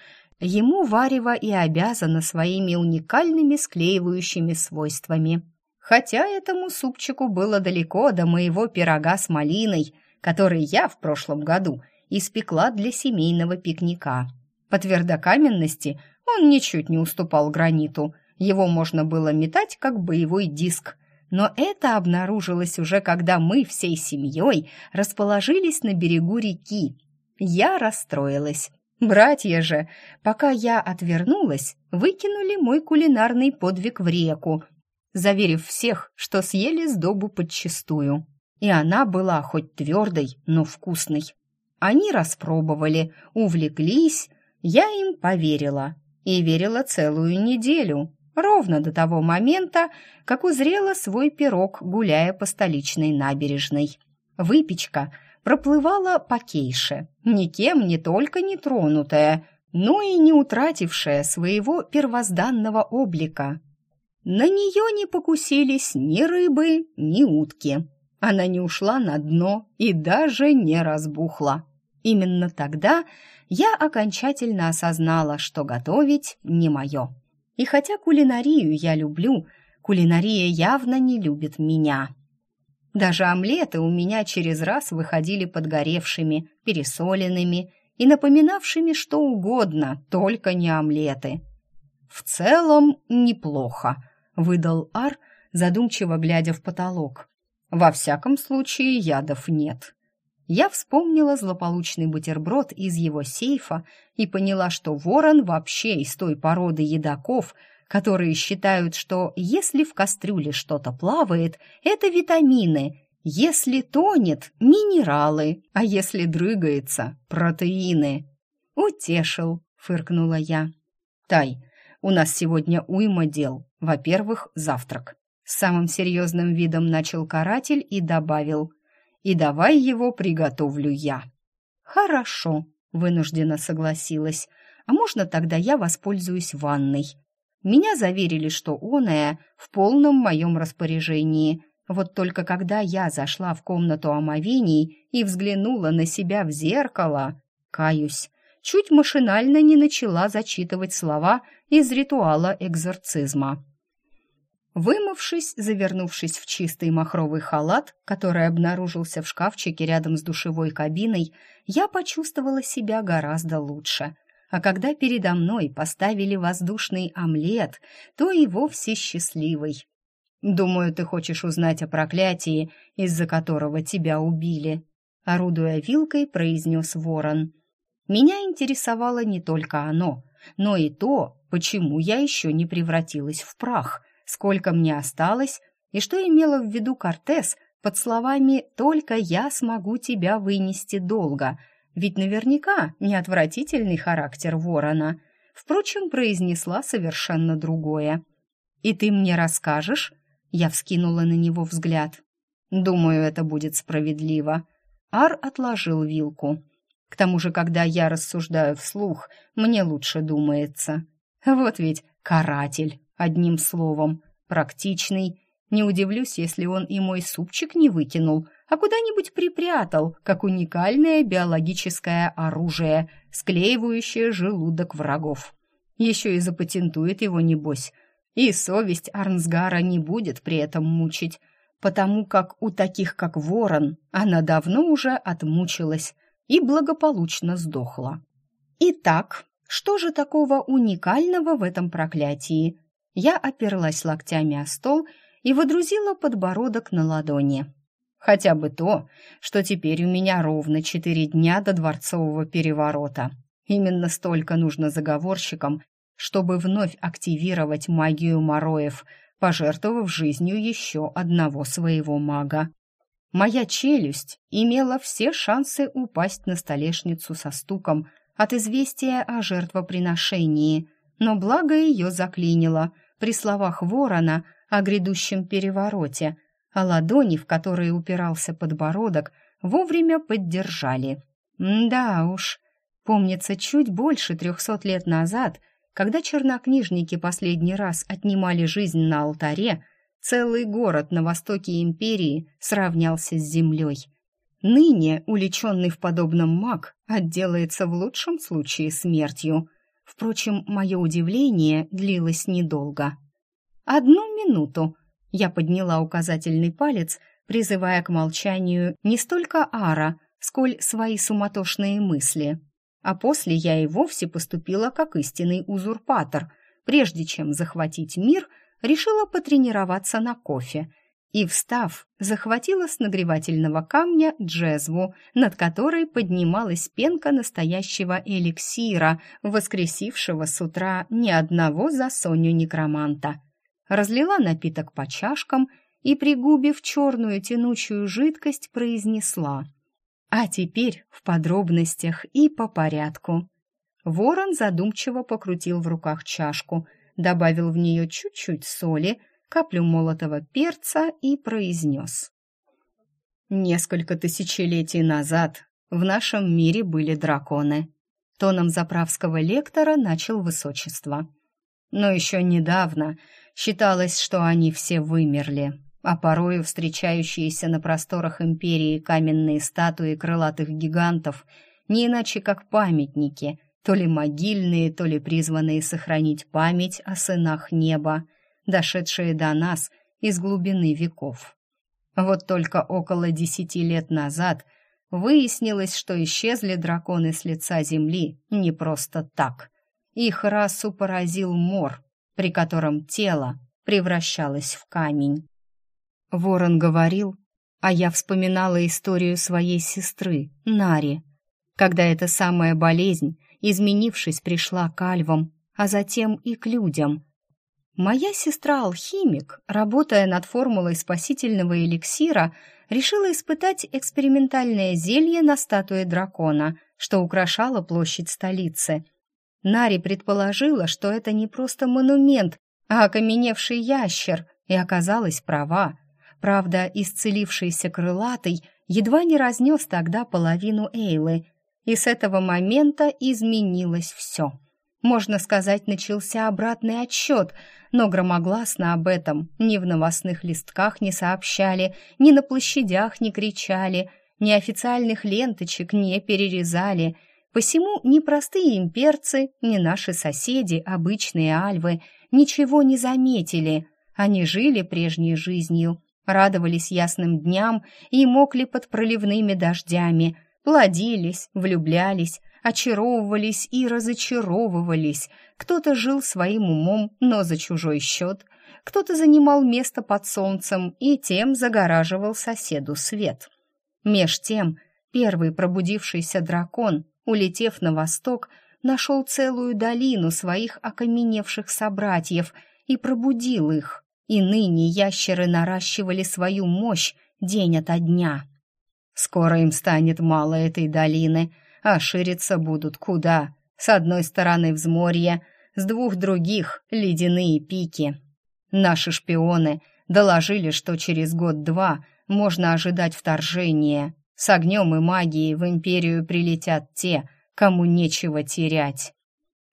ему варево и обязано своими уникальными склеивающими свойствами. Хотя этому супчику было далеко до моего пирога с малиной, который я в прошлом году испекла для семейного пикника. По твердокаменности он ничуть не уступал граниту – его можно было метать, как боевой диск. Но это обнаружилось уже, когда мы всей семьей расположились на берегу реки. Я расстроилась. Братья же, пока я отвернулась, выкинули мой кулинарный подвиг в реку, заверив всех, что съели сдобу подчистую. И она была хоть твердой, но вкусной. Они распробовали, увлеклись, я им поверила. И верила целую неделю ровно до того момента, как узрела свой пирог, гуляя по столичной набережной. Выпечка проплывала по кейше, никем не только не тронутая, но и не утратившая своего первозданного облика. На нее не покусились ни рыбы, ни утки. Она не ушла на дно и даже не разбухла. Именно тогда я окончательно осознала, что готовить не мое. И хотя кулинарию я люблю, кулинария явно не любит меня. Даже омлеты у меня через раз выходили подгоревшими, пересоленными и напоминавшими что угодно, только не омлеты. в целом неплохо», — выдал Ар, задумчиво глядя в потолок. «Во всяком случае, ядов нет». Я вспомнила злополучный бутерброд из его сейфа и поняла, что ворон вообще из той породы едоков, которые считают, что если в кастрюле что-то плавает, это витамины, если тонет – минералы, а если дрыгается – протеины. «Утешил», – фыркнула я. «Тай, у нас сегодня уйма дел. Во-первых, завтрак». С самым серьезным видом начал каратель и добавил – и давай его приготовлю я». «Хорошо», — вынужденно согласилась. «А можно тогда я воспользуюсь ванной?» Меня заверили, что оная в полном моем распоряжении. Вот только когда я зашла в комнату омовений и взглянула на себя в зеркало, каюсь, чуть машинально не начала зачитывать слова из ритуала экзорцизма. Вымывшись, завернувшись в чистый махровый халат, который обнаружился в шкафчике рядом с душевой кабиной, я почувствовала себя гораздо лучше. А когда передо мной поставили воздушный омлет, то и вовсе счастливый. «Думаю, ты хочешь узнать о проклятии, из-за которого тебя убили», орудуя вилкой, произнес ворон. Меня интересовало не только оно, но и то, почему я еще не превратилась в прах — сколько мне осталось и что имела в виду Кортес под словами «только я смогу тебя вынести долго», ведь наверняка не отвратительный характер ворона. Впрочем, произнесла совершенно другое. «И ты мне расскажешь?» Я вскинула на него взгляд. «Думаю, это будет справедливо». Ар отложил вилку. «К тому же, когда я рассуждаю вслух, мне лучше думается. Вот ведь каратель!» Одним словом, практичный. Не удивлюсь, если он и мой супчик не выкинул, а куда-нибудь припрятал, как уникальное биологическое оружие, склеивающее желудок врагов. Еще и запатентует его, небось. И совесть Арнсгара не будет при этом мучить, потому как у таких, как ворон, она давно уже отмучилась и благополучно сдохла. Итак, что же такого уникального в этом проклятии? Я оперлась локтями о стол и водрузила подбородок на ладони. Хотя бы то, что теперь у меня ровно четыре дня до дворцового переворота. Именно столько нужно заговорщикам, чтобы вновь активировать магию Мороев, пожертвовав жизнью еще одного своего мага. Моя челюсть имела все шансы упасть на столешницу со стуком от известия о жертвоприношении, но благо ее заклинило — при словах ворона о грядущем перевороте, а ладони, в которые упирался подбородок, вовремя поддержали. Да уж, помнится, чуть больше трехсот лет назад, когда чернокнижники последний раз отнимали жизнь на алтаре, целый город на востоке империи сравнялся с землей. Ныне уличенный в подобном маг отделается в лучшем случае смертью — Впрочем, мое удивление длилось недолго. «Одну минуту!» Я подняла указательный палец, призывая к молчанию не столько Ара, сколь свои суматошные мысли. А после я и вовсе поступила как истинный узурпатор. Прежде чем захватить мир, решила потренироваться на кофе — и, встав, захватила с нагревательного камня джезву, над которой поднималась пенка настоящего эликсира, воскресившего с утра ни одного за Соню некроманта. Разлила напиток по чашкам и, пригубив черную тянучую жидкость, произнесла «А теперь в подробностях и по порядку». Ворон задумчиво покрутил в руках чашку, добавил в нее чуть-чуть соли – каплю молотого перца и произнес. Несколько тысячелетий назад в нашем мире были драконы. Тоном заправского лектора начал высочество. Но еще недавно считалось, что они все вымерли, а порою встречающиеся на просторах империи каменные статуи крылатых гигантов не иначе как памятники, то ли могильные, то ли призванные сохранить память о сынах неба — дошедшие до нас из глубины веков. Вот только около десяти лет назад выяснилось, что исчезли драконы с лица земли не просто так. их расу поразил мор, при котором тело превращалось в камень. Ворон говорил, а я вспоминала историю своей сестры, Нари, когда эта самая болезнь, изменившись, пришла к альвам, а затем и к людям. Моя сестра-алхимик, работая над формулой спасительного эликсира, решила испытать экспериментальное зелье на статуе дракона, что украшало площадь столицы. Нари предположила, что это не просто монумент, а окаменевший ящер, и оказалась права. Правда, исцелившийся крылатый едва не разнес тогда половину Эйлы, и с этого момента изменилось все. Можно сказать, начался обратный отсчет, но громогласно об этом ни в новостных листках не сообщали, ни на площадях не кричали, ни официальных ленточек не перерезали. Посему ни простые имперцы, ни наши соседи, обычные альвы, ничего не заметили. Они жили прежней жизнью, радовались ясным дням и мокли под проливными дождями, плодились, влюблялись, очаровывались и разочаровывались. Кто-то жил своим умом, но за чужой счет, кто-то занимал место под солнцем и тем загораживал соседу свет. Меж тем, первый пробудившийся дракон, улетев на восток, нашел целую долину своих окаменевших собратьев и пробудил их. И ныне ящеры наращивали свою мощь день ото дня. Скоро им станет мало этой долины — а шириться будут куда? С одной стороны взморье, с двух других — ледяные пики. Наши шпионы доложили, что через год-два можно ожидать вторжения. С огнем и магией в империю прилетят те, кому нечего терять.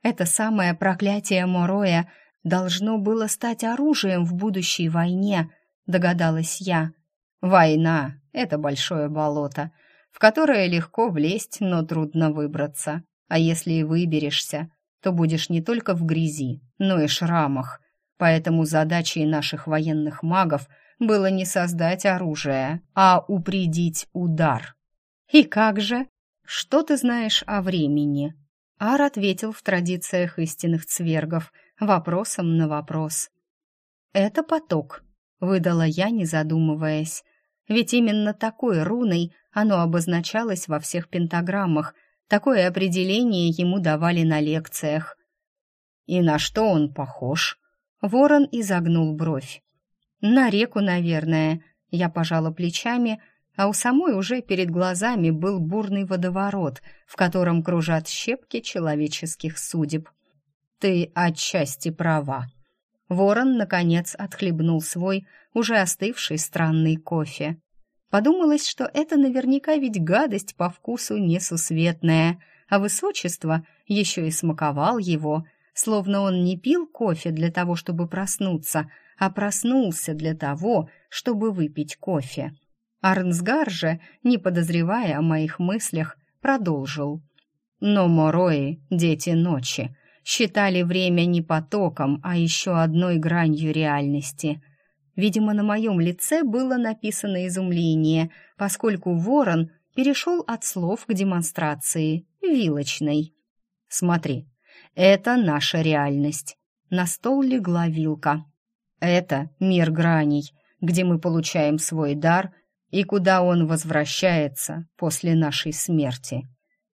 Это самое проклятие Мороя должно было стать оружием в будущей войне, догадалась я. Война — это большое болото — в которое легко влезть, но трудно выбраться. А если и выберешься, то будешь не только в грязи, но и шрамах. Поэтому задачей наших военных магов было не создать оружие, а упредить удар. «И как же? Что ты знаешь о времени?» Ар ответил в традициях истинных цвергов, вопросом на вопрос. «Это поток», — выдала я, не задумываясь. Ведь именно такой руной оно обозначалось во всех пентаграммах, такое определение ему давали на лекциях. «И на что он похож?» Ворон изогнул бровь. «На реку, наверное», — я пожала плечами, а у самой уже перед глазами был бурный водоворот, в котором кружат щепки человеческих судеб. «Ты отчасти права». Ворон, наконец, отхлебнул свой, уже остывший странный кофе. Подумалось, что это наверняка ведь гадость по вкусу несусветная, а высочество еще и смаковал его, словно он не пил кофе для того, чтобы проснуться, а проснулся для того, чтобы выпить кофе. Арнсгар же, не подозревая о моих мыслях, продолжил. Но Морои, дети ночи, считали время не потоком, а еще одной гранью реальности — Видимо, на моем лице было написано изумление, поскольку ворон перешел от слов к демонстрации, вилочной. «Смотри, это наша реальность». На стол легла вилка. «Это мир граней, где мы получаем свой дар и куда он возвращается после нашей смерти».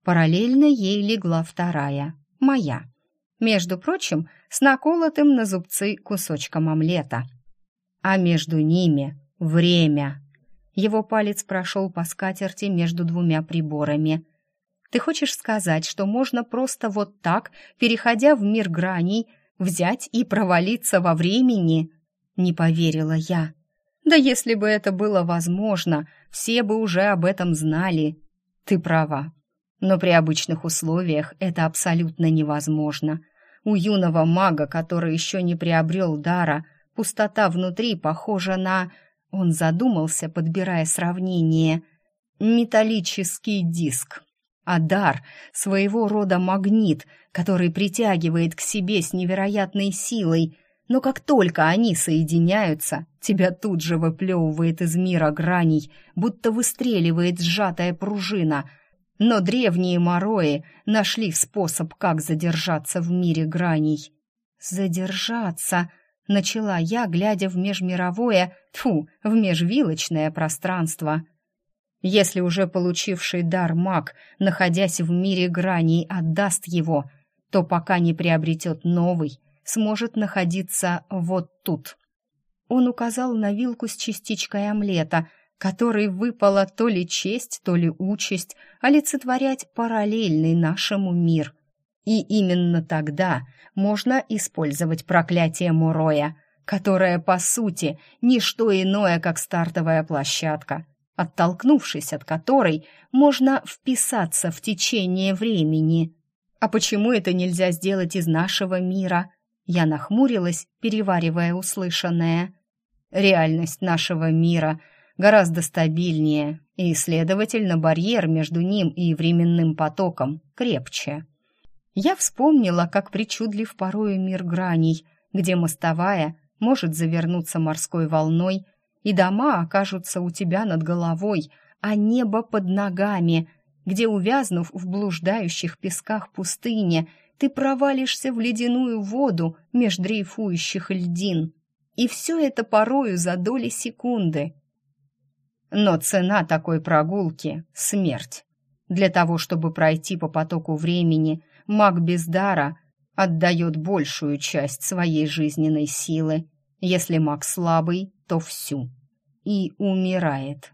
Параллельно ей легла вторая, моя. Между прочим, с наколотым на зубцы кусочком омлета — а между ними время. Его палец прошел по скатерти между двумя приборами. Ты хочешь сказать, что можно просто вот так, переходя в мир граней, взять и провалиться во времени? Не поверила я. Да если бы это было возможно, все бы уже об этом знали. Ты права. Но при обычных условиях это абсолютно невозможно. У юного мага, который еще не приобрел дара, Пустота внутри похожа на... Он задумался, подбирая сравнение. Металлический диск. А дар — своего рода магнит, который притягивает к себе с невероятной силой. Но как только они соединяются, тебя тут же выплевывает из мира граней, будто выстреливает сжатая пружина. но древние морои нашли способ, как задержаться в мире граней. «Задержаться!» — начала я, глядя в межмировое, тьфу, в межвилочное пространство. Если уже получивший дар маг, находясь в мире граней, отдаст его, то пока не приобретет новый, сможет находиться вот тут. Он указал на вилку с частичкой омлета, которой выпала то ли честь, то ли участь олицетворять параллельный нашему мир. И именно тогда можно использовать проклятие Муроя, которое, по сути, не что иное, как стартовая площадка, оттолкнувшись от которой можно вписаться в течение времени. А почему это нельзя сделать из нашего мира? Я нахмурилась, переваривая услышанное. Реальность нашего мира гораздо стабильнее, и, следовательно, барьер между ним и временным потоком крепче. Я вспомнила, как причудлив порою мир граней, где мостовая может завернуться морской волной, и дома окажутся у тебя над головой, а небо под ногами, где, увязнув в блуждающих песках пустыни, ты провалишься в ледяную воду меж дрейфующих льдин. И все это порою за доли секунды. Но цена такой прогулки — смерть. Для того, чтобы пройти по потоку времени, маг без дара отдает большую часть своей жизненной силы. Если маг слабый, то всю. И умирает.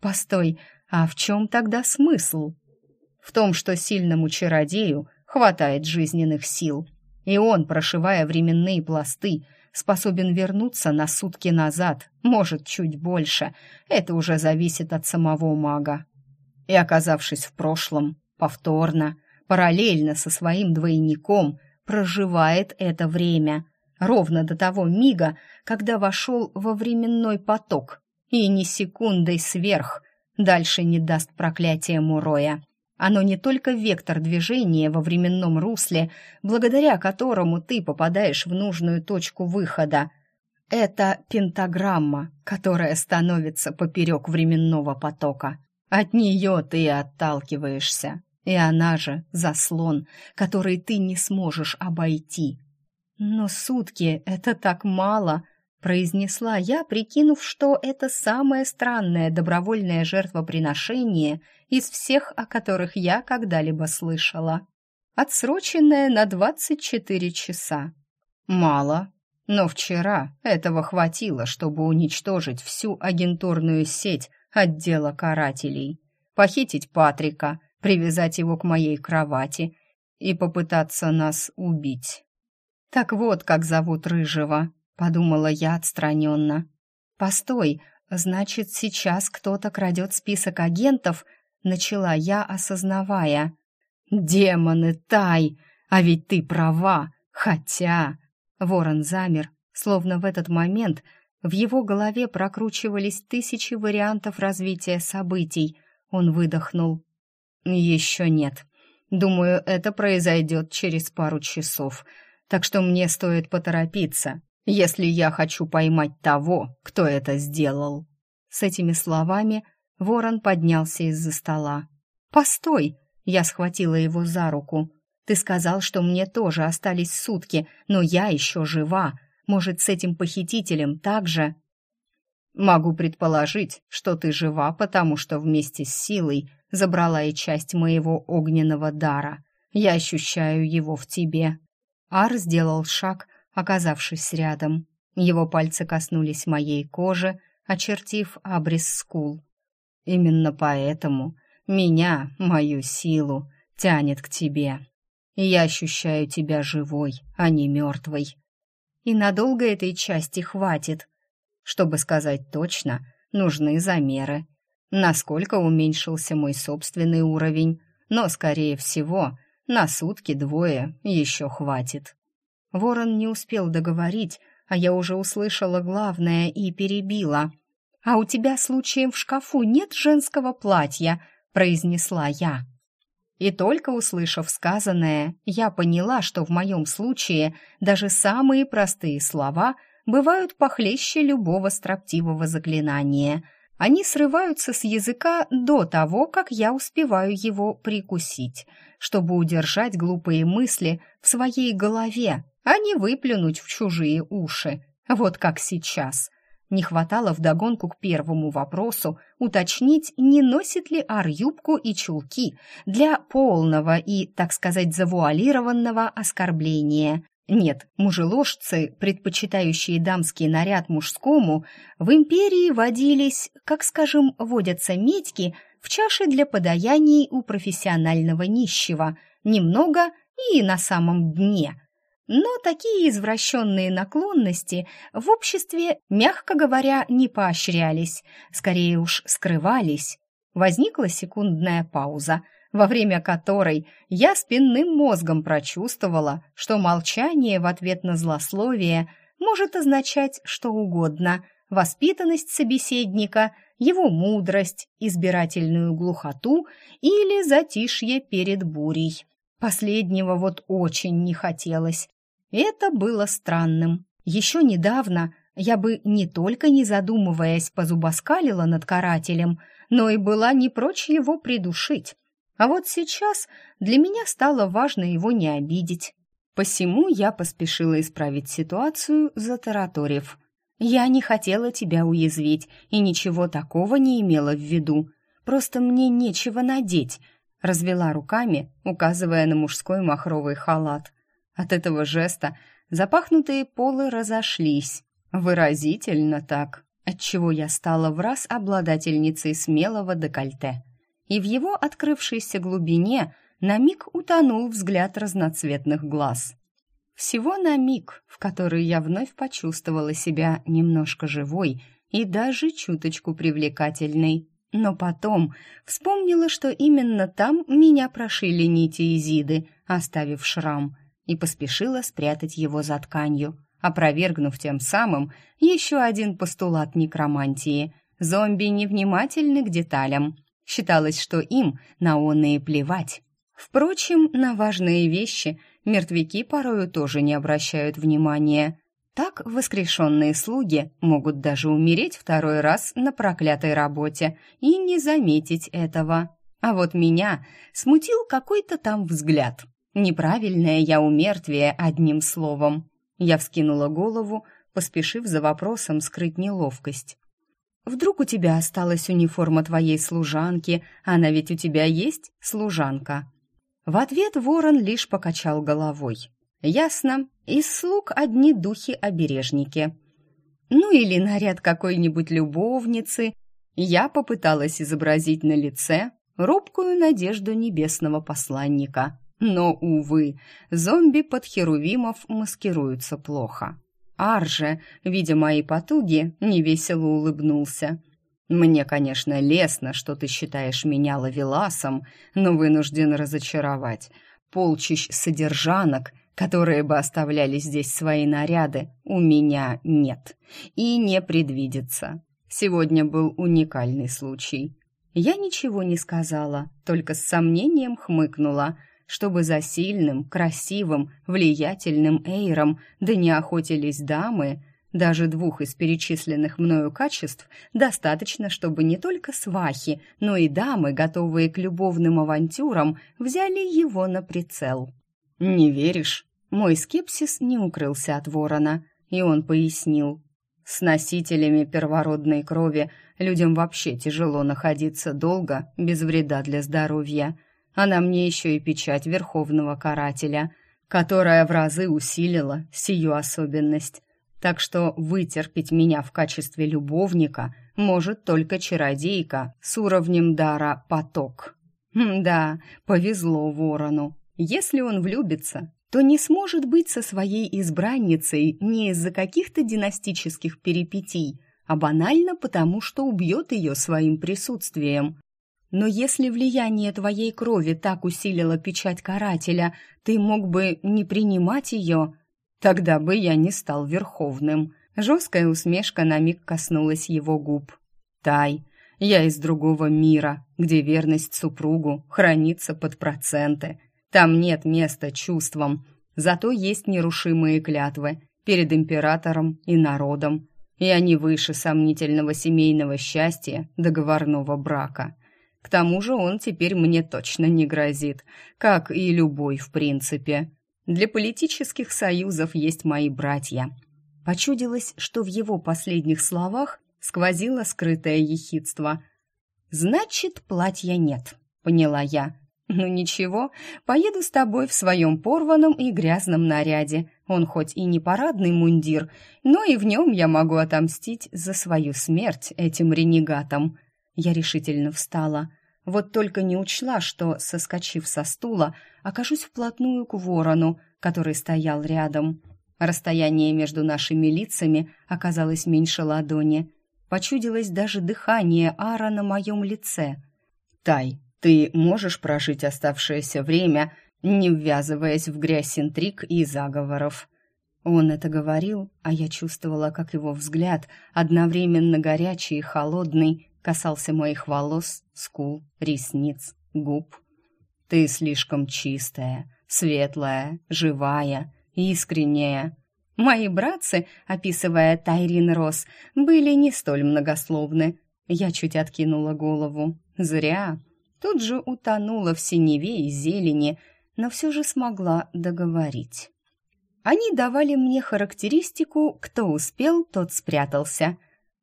Постой, а в чем тогда смысл? В том, что сильному чародею хватает жизненных сил, и он, прошивая временные пласты, способен вернуться на сутки назад, может, чуть больше. Это уже зависит от самого мага. И оказавшись в прошлом, повторно, параллельно со своим двойником, проживает это время, ровно до того мига, когда вошел во временной поток, и ни секундой сверх, дальше не даст проклятие Муроя. Оно не только вектор движения во временном русле, благодаря которому ты попадаешь в нужную точку выхода. Это пентаграмма, которая становится поперек временного потока. От нее ты отталкиваешься, и она же заслон, который ты не сможешь обойти. Но сутки — это так мало, произнесла я, прикинув, что это самое странное добровольное жертвоприношение из всех, о которых я когда-либо слышала. Отсроченное на 24 часа. Мало, но вчера этого хватило, чтобы уничтожить всю агентурную сеть отдела карателей, похитить Патрика, привязать его к моей кровати и попытаться нас убить. Так вот, как зовут Рыжего подумала я отстраненно. «Постой, значит, сейчас кто-то крадет список агентов?» Начала я, осознавая. «Демоны, Тай! А ведь ты права! Хотя...» Ворон замер, словно в этот момент в его голове прокручивались тысячи вариантов развития событий. Он выдохнул. «Еще нет. Думаю, это произойдет через пару часов, так что мне стоит поторопиться если я хочу поймать того, кто это сделал». С этими словами ворон поднялся из-за стола. «Постой!» — я схватила его за руку. «Ты сказал, что мне тоже остались сутки, но я еще жива. Может, с этим похитителем так же?» «Могу предположить, что ты жива, потому что вместе с силой забрала и часть моего огненного дара. Я ощущаю его в тебе». Ар сделал шаг, оказавшись рядом. Его пальцы коснулись моей кожи, очертив абрис скул. Именно поэтому меня, мою силу, тянет к тебе. Я ощущаю тебя живой, а не мертвой. И надолго этой части хватит. Чтобы сказать точно, нужны замеры. Насколько уменьшился мой собственный уровень, но, скорее всего, на сутки двое еще хватит. Ворон не успел договорить, а я уже услышала главное и перебила. «А у тебя случаем в шкафу нет женского платья?» — произнесла я. И только услышав сказанное, я поняла, что в моем случае даже самые простые слова бывают похлеще любого строптивого заклинания. Они срываются с языка до того, как я успеваю его прикусить, чтобы удержать глупые мысли в своей голове, а не выплюнуть в чужие уши. Вот как сейчас. Не хватало вдогонку к первому вопросу уточнить, не носит ли Ар юбку и чулки для полного и, так сказать, завуалированного оскорбления. Нет, мужеложцы, предпочитающие дамский наряд мужскому, в империи водились, как, скажем, водятся медьки в чаше для подаяний у профессионального нищего, немного и на самом дне – но такие извращенные наклонности в обществе, мягко говоря, не поощрялись, скорее уж скрывались. Возникла секундная пауза, во время которой я спинным мозгом прочувствовала, что молчание в ответ на злословие может означать что угодно – воспитанность собеседника, его мудрость, избирательную глухоту или затишье перед бурей. Последнего вот очень не хотелось, это было странным. Еще недавно я бы не только не задумываясь позубоскалила над карателем, но и была не прочь его придушить. А вот сейчас для меня стало важно его не обидеть. Посему я поспешила исправить ситуацию, затараторив. «Я не хотела тебя уязвить и ничего такого не имела в виду. Просто мне нечего надеть», — развела руками, указывая на мужской махровый халат. От этого жеста запахнутые полы разошлись. Выразительно так, отчего я стала в раз обладательницей смелого декольте. И в его открывшейся глубине на миг утонул взгляд разноцветных глаз. Всего на миг, в который я вновь почувствовала себя немножко живой и даже чуточку привлекательной. Но потом вспомнила, что именно там меня прошили нити Изиды, оставив шрам — и поспешила спрятать его за тканью, опровергнув тем самым еще один постулат некромантии. Зомби невнимательны к деталям. Считалось, что им на онные плевать. Впрочем, на важные вещи мертвяки порою тоже не обращают внимания. Так воскрешенные слуги могут даже умереть второй раз на проклятой работе и не заметить этого. А вот меня смутил какой-то там взгляд, Неправильное я умертвие, одним словом. Я вскинула голову, поспешив за вопросом скрыть неловкость. «Вдруг у тебя осталась униформа твоей служанки, она ведь у тебя есть, служанка?» В ответ ворон лишь покачал головой. «Ясно, из слуг одни духи-обережники». Ну или наряд какой-нибудь любовницы. Я попыталась изобразить на лице робкую надежду небесного посланника. Но, увы, зомби под херувимов маскируются плохо. Арже, видя мои потуги, невесело улыбнулся. «Мне, конечно, лестно, что ты считаешь меня лавеласом, но вынужден разочаровать. Полчищ содержанок, которые бы оставляли здесь свои наряды, у меня нет. И не предвидится. Сегодня был уникальный случай». Я ничего не сказала, только с сомнением хмыкнула – чтобы за сильным, красивым, влиятельным Эйром да не охотились дамы, даже двух из перечисленных мною качеств достаточно, чтобы не только свахи, но и дамы, готовые к любовным авантюрам, взяли его на прицел. «Не веришь?» Мой скепсис не укрылся от ворона, и он пояснил. «С носителями первородной крови людям вообще тяжело находиться долго, без вреда для здоровья». А на мне еще и печать Верховного Карателя, которая в разы усилила сию особенность. Так что вытерпеть меня в качестве любовника может только чародейка с уровнем дара «поток». да, повезло ворону. Если он влюбится, то не сможет быть со своей избранницей не из-за каких-то династических перипетий, а банально потому, что убьет ее своим присутствием. Но если влияние твоей крови так усилило печать карателя, ты мог бы не принимать ее, тогда бы я не стал верховным. Жесткая усмешка на миг коснулась его губ. Тай, я из другого мира, где верность супругу хранится под проценты. Там нет места чувствам, зато есть нерушимые клятвы перед императором и народом. и они выше сомнительного семейного счастья договорного брака. К тому же он теперь мне точно не грозит, как и любой в принципе. Для политических союзов есть мои братья. Почудилось, что в его последних словах сквозило скрытое ехидство. «Значит, платья нет», — поняла я. «Ну ничего, поеду с тобой в своем порванном и грязном наряде. Он хоть и не парадный мундир, но и в нем я могу отомстить за свою смерть этим ренегатам». Я решительно встала. Вот только не учла, что, соскочив со стула, окажусь вплотную к ворону, который стоял рядом. Расстояние между нашими лицами оказалось меньше ладони. Почудилось даже дыхание Ара на моем лице. «Тай, ты можешь прожить оставшееся время, не ввязываясь в грязь интриг и заговоров?» Он это говорил, а я чувствовала, как его взгляд, одновременно горячий и холодный, касался моих волос, скул, ресниц, губ. «Ты слишком чистая, светлая, живая, искренняя. Мои братцы, описывая Тайрин Рос, были не столь многословны. Я чуть откинула голову. Зря. Тут же утонула в синеве и зелени, но все же смогла договорить. Они давали мне характеристику «кто успел, тот спрятался».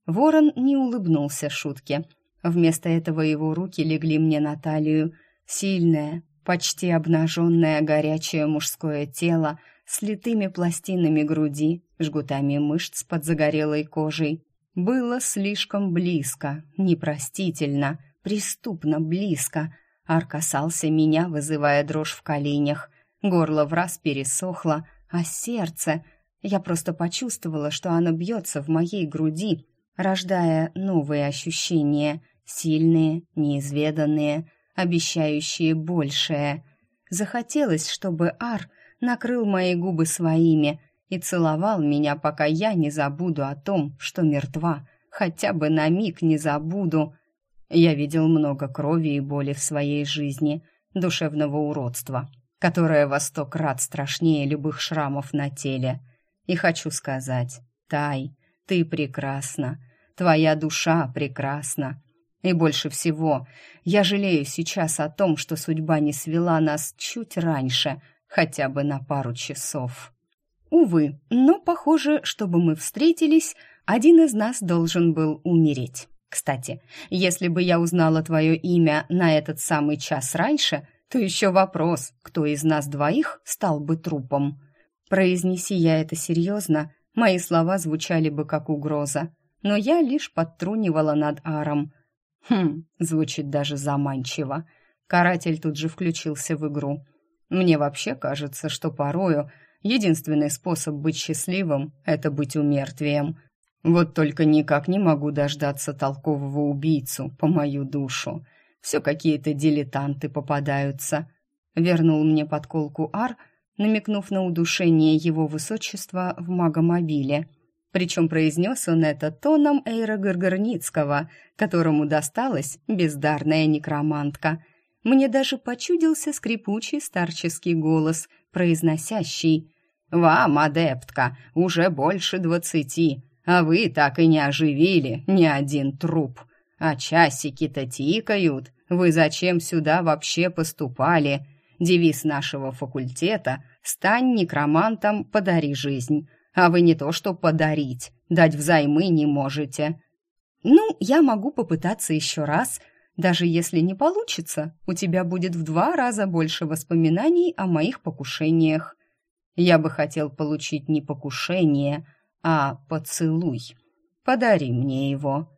Ворон не улыбнулся шутке. Вместо этого его руки легли мне на талию. Сильное, почти обнаженное горячее мужское тело с литыми пластинами груди, жгутами мышц под загорелой кожей. Было слишком близко, непростительно, преступно близко. Ар касался меня, вызывая дрожь в коленях. Горло враз пересохло, а сердце... Я просто почувствовала, что оно бьется в моей груди, рождая новые ощущения, сильные, неизведанные, обещающие большее. Захотелось, чтобы Ар накрыл мои губы своими и целовал меня, пока я не забуду о том, что мертва, хотя бы на миг не забуду. Я видел много крови и боли в своей жизни, душевного уродства, которое во сто крат страшнее любых шрамов на теле. И хочу сказать, Тай, ты прекрасна, твоя душа прекрасна, и больше всего я жалею сейчас о том, что судьба не свела нас чуть раньше, хотя бы на пару часов. Увы, но похоже, чтобы мы встретились, один из нас должен был умереть. Кстати, если бы я узнала твое имя на этот самый час раньше, то еще вопрос, кто из нас двоих стал бы трупом. Произнеси я это серьезно, мои слова звучали бы как угроза, но я лишь подтрунивала над Аром, Хм, звучит даже заманчиво. Каратель тут же включился в игру. Мне вообще кажется, что порою единственный способ быть счастливым — это быть умертвием. Вот только никак не могу дождаться толкового убийцу по мою душу. Все какие-то дилетанты попадаются. Вернул мне подколку Ар, намекнув на удушение его высочества в магомобиле. Причем произнес он это тоном Эйра Горгорницкого, которому досталась бездарная некромантка. Мне даже почудился скрипучий старческий голос, произносящий «Вам, адептка, уже больше двадцати, а вы так и не оживили ни один труп. А часики-то тикают. Вы зачем сюда вообще поступали? Девиз нашего факультета «Стань некромантом, подари жизнь». А вы не то что подарить, дать взаймы не можете. Ну, я могу попытаться еще раз. Даже если не получится, у тебя будет в два раза больше воспоминаний о моих покушениях. Я бы хотел получить не покушение, а поцелуй. Подари мне его.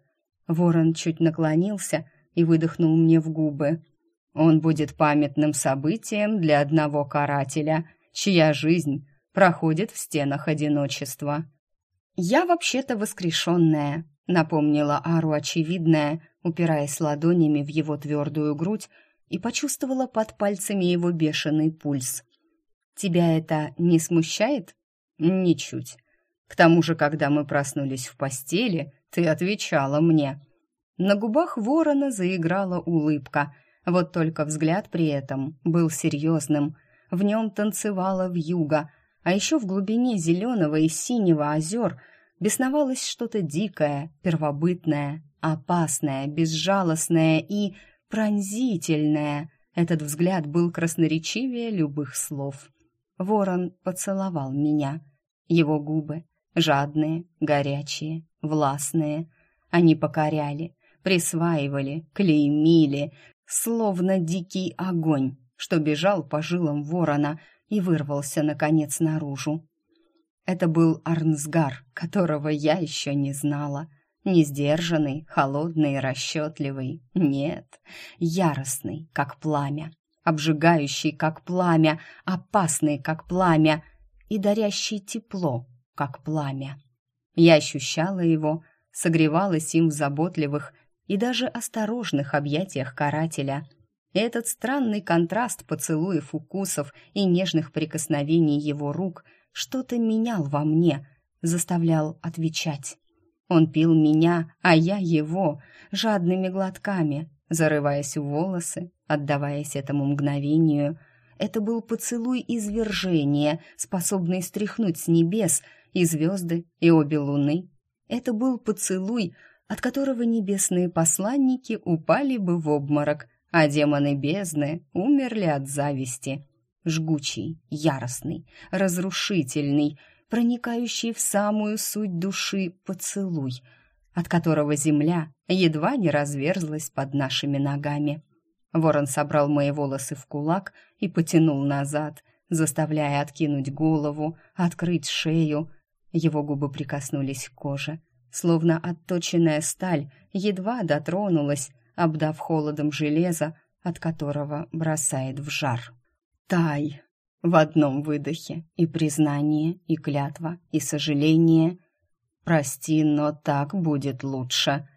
Ворон чуть наклонился и выдохнул мне в губы. Он будет памятным событием для одного карателя, чья жизнь проходит в стенах одиночества. «Я вообще-то воскрешенная», — напомнила Ару очевидное, упираясь ладонями в его твердую грудь и почувствовала под пальцами его бешеный пульс. «Тебя это не смущает?» «Ничуть. К тому же, когда мы проснулись в постели, ты отвечала мне». На губах ворона заиграла улыбка, вот только взгляд при этом был серьезным. В нем танцевала вьюга, а еще в глубине зеленого и синего озер бесновалось что-то дикое, первобытное, опасное, безжалостное и пронзительное. Этот взгляд был красноречивее любых слов. Ворон поцеловал меня. Его губы, жадные, горячие, властные, они покоряли, присваивали, клеймили, словно дикий огонь, что бежал по жилам ворона и вырвался, наконец, наружу. Это был Арнсгар, которого я еще не знала. Не сдержанный, холодный расчетливый. Нет, яростный, как пламя. Обжигающий, как пламя. Опасный, как пламя. И дарящий тепло, как пламя. Я ощущала его, согревалась им в заботливых и даже осторожных объятиях карателя. Этот странный контраст поцелуев, укусов и нежных прикосновений его рук что-то менял во мне, заставлял отвечать. Он пил меня, а я его, жадными глотками, зарываясь в волосы, отдаваясь этому мгновению. Это был поцелуй извержения, способный стряхнуть с небес и звезды, и обе луны. Это был поцелуй, от которого небесные посланники упали бы в обморок, а демоны бездны умерли от зависти. Жгучий, яростный, разрушительный, проникающий в самую суть души поцелуй, от которого земля едва не разверзлась под нашими ногами. Ворон собрал мои волосы в кулак и потянул назад, заставляя откинуть голову, открыть шею. Его губы прикоснулись к коже, словно отточенная сталь едва дотронулась, обдав холодом железа, от которого бросает в жар. «Тай!» В одном выдохе и признание, и клятва, и сожаление. «Прости, но так будет лучше».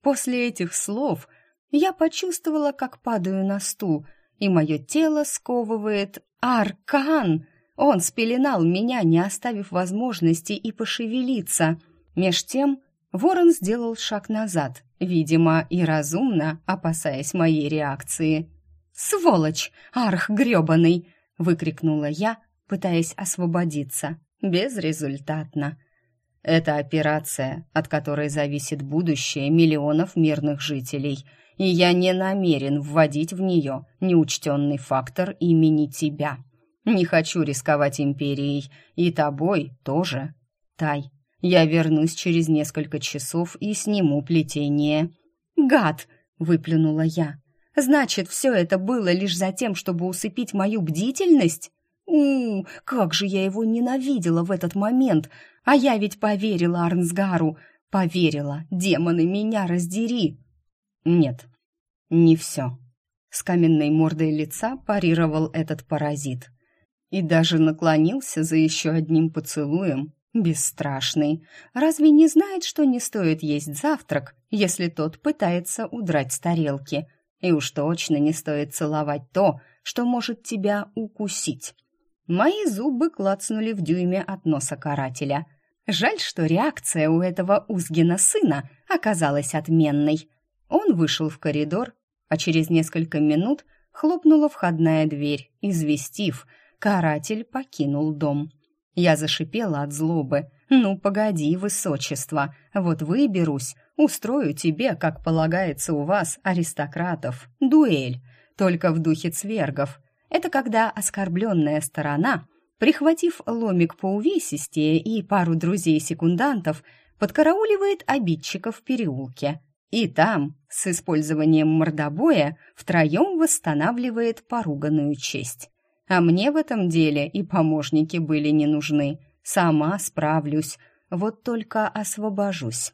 После этих слов я почувствовала, как падаю на стул, и мое тело сковывает аркан. Он спеленал меня, не оставив возможности и пошевелиться. Меж тем ворон сделал шаг назад, видимо, и разумно, опасаясь моей реакции. «Сволочь! Арх грёбаный!» выкрикнула я, пытаясь освободиться. Безрезультатно. Это операция, от которой зависит будущее миллионов мирных жителей, и я не намерен вводить в нее неучтенный фактор имени тебя. Не хочу рисковать империей, и тобой тоже. Тай, я вернусь через несколько часов и сниму плетение. «Гад!» — выплюнула я. Значит, все это было лишь за тем, чтобы усыпить мою бдительность? У, как же я его ненавидела в этот момент! А я ведь поверила Арнсгару. Поверила, демоны, меня раздери. Нет, не все. С каменной мордой лица парировал этот паразит. И даже наклонился за еще одним поцелуем. Бесстрашный. Разве не знает, что не стоит есть завтрак, если тот пытается удрать с тарелки? — и уж точно не стоит целовать то, что может тебя укусить. Мои зубы клацнули в дюйме от носа карателя. Жаль, что реакция у этого Узгина сына оказалась отменной. Он вышел в коридор, а через несколько минут хлопнула входная дверь, известив, каратель покинул дом. Я зашипела от злобы. «Ну, погоди, высочество, вот выберусь, Устрою тебе, как полагается у вас, аристократов, дуэль, только в духе цвергов. Это когда оскорбленная сторона, прихватив ломик по увесистее и пару друзей-секундантов, подкарауливает обидчика в переулке. И там, с использованием мордобоя, втроем восстанавливает поруганную честь. А мне в этом деле и помощники были не нужны. Сама справлюсь, вот только освобожусь.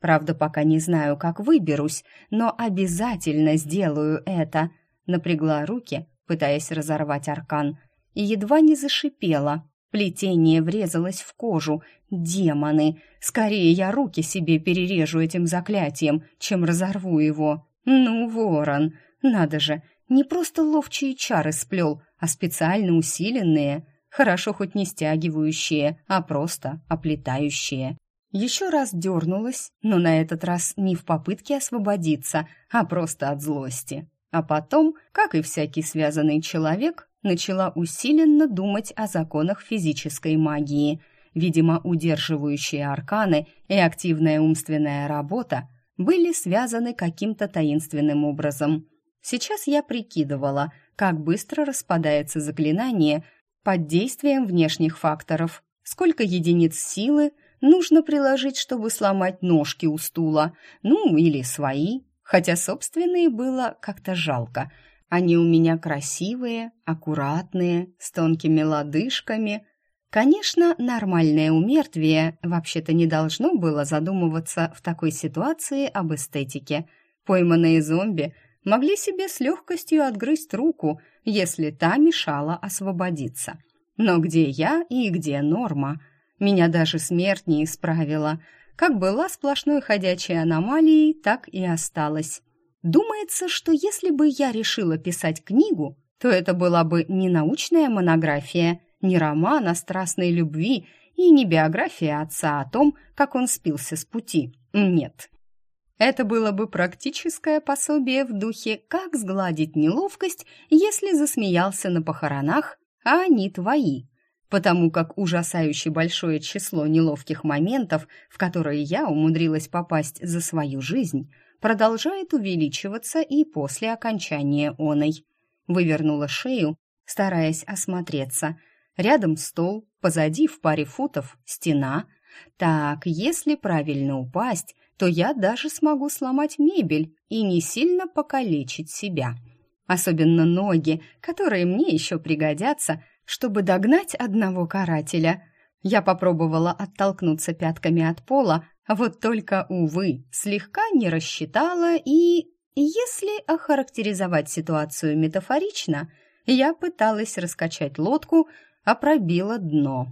Правда, пока не знаю, как выберусь, но обязательно сделаю это. Напрягла руки, пытаясь разорвать аркан, и едва не зашипела. Плетение врезалось в кожу. Демоны! Скорее я руки себе перережу этим заклятием, чем разорву его. Ну, ворон! Надо же, не просто ловчие чары сплел, а специально усиленные. Хорошо хоть не стягивающие, а просто оплетающие. Еще раз дернулась, но на этот раз не в попытке освободиться, а просто от злости. А потом, как и всякий связанный человек, начала усиленно думать о законах физической магии. видимо, удерживающие арканы и активная умственная работа были связаны каким-то таинственным образом. Сейчас я прикидывала, как быстро распадается заклинание под действием внешних факторов, сколько единиц силы нужно приложить, чтобы сломать ножки у стула, ну или свои, хотя собственные было как-то жалко. Они у меня красивые, аккуратные, с тонкими лодыжками. Конечно, нормальное умертвие вообще-то не должно было задумываться в такой ситуации об эстетике. Пойманные зомби – могли себе с легкостью отгрызть руку, если та мешала освободиться. Но где я и где норма? Меня даже смерть не исправила. Как была сплошной ходячей аномалией, так и осталась. Думается, что если бы я решила писать книгу, то это была бы не научная монография, не роман о страстной любви и не биография отца о том, как он спился с пути. Нет, это было бы практическое пособие в духе «Как сгладить неловкость, если засмеялся на похоронах, а они твои», потому как ужасающе большое число неловких моментов, в которые я умудрилась попасть за свою жизнь, продолжает увеличиваться и после окончания оной. Вывернула шею, стараясь осмотреться. Рядом стол, позади в паре футов стена. Так, если правильно упасть, то я даже смогу сломать мебель и не сильно покалечить себя. Особенно ноги, которые мне еще пригодятся, чтобы догнать одного карателя. Я попробовала оттолкнуться пятками от пола, вот только, увы, слегка не рассчитала и... Если охарактеризовать ситуацию метафорично, я пыталась раскачать лодку, а пробила дно.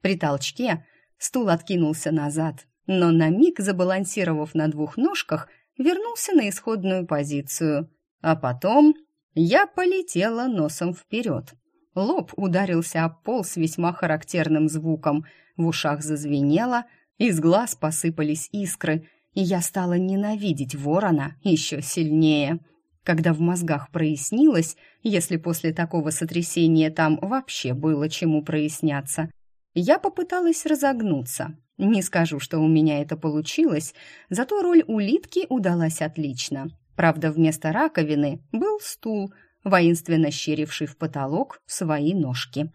При толчке стул откинулся назад, но на миг, забалансировав на двух ножках, вернулся на исходную позицию. А потом я полетела носом вперед. Лоб ударился об пол с весьма характерным звуком, в ушах зазвенело, из глаз посыпались искры, и я стала ненавидеть ворона еще сильнее. Когда в мозгах прояснилось, если после такого сотрясения там вообще было чему проясняться, я попыталась разогнуться, не скажу, что у меня это получилось, зато роль улитки удалась отлично. Правда, вместо раковины был стул, воинственно щеривший в потолок свои ножки.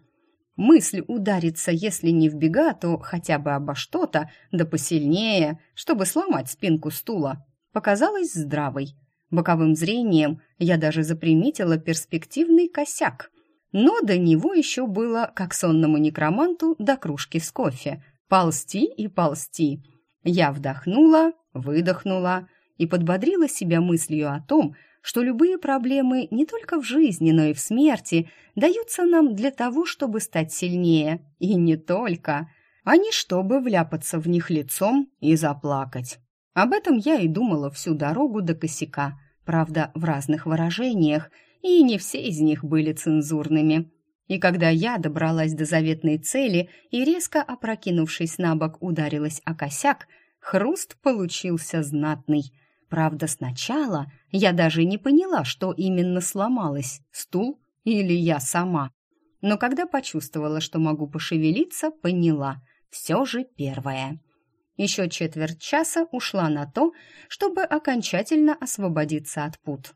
Мысль удариться, если не в бега, то хотя бы обо что-то, да посильнее, чтобы сломать спинку стула, показалась здравой. Боковым зрением я даже заприметила перспективный косяк. Но до него еще было, как сонному некроманту, до кружки с кофе – Ползти и ползти. Я вдохнула, выдохнула и подбодрила себя мыслью о том, что любые проблемы не только в жизни, но и в смерти даются нам для того, чтобы стать сильнее. И не только, а не чтобы вляпаться в них лицом и заплакать. Об этом я и думала всю дорогу до косяка, правда, в разных выражениях, и не все из них были цензурными. И когда я добралась до заветной цели и, резко опрокинувшись на бок, ударилась о косяк, хруст получился знатный. Правда, сначала я даже не поняла, что именно сломалось, стул или я сама. Но когда почувствовала, что могу пошевелиться, поняла, все же первое. Еще четверть часа ушла на то, чтобы окончательно освободиться от пут.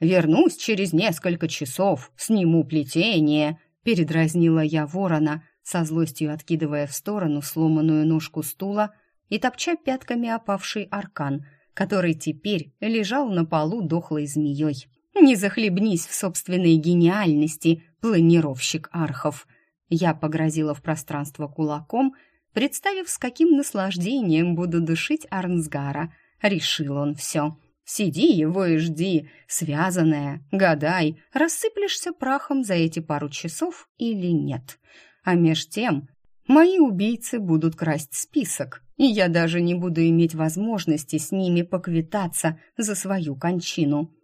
Вернусь через несколько часов, сниму плетение», — передразнила я ворона, со злостью откидывая в сторону сломанную ножку стула и топча пятками опавший аркан, который теперь лежал на полу дохлой змеей. «Не захлебнись в собственной гениальности, планировщик архов!» Я погрозила в пространство кулаком, представив, с каким наслаждением буду душить Арнсгара. Решил он все. Сиди его и жди, связанная, гадай, рассыплешься прахом за эти пару часов или нет. А меж тем мои убийцы будут красть список, и я даже не буду иметь возможности с ними поквитаться за свою кончину.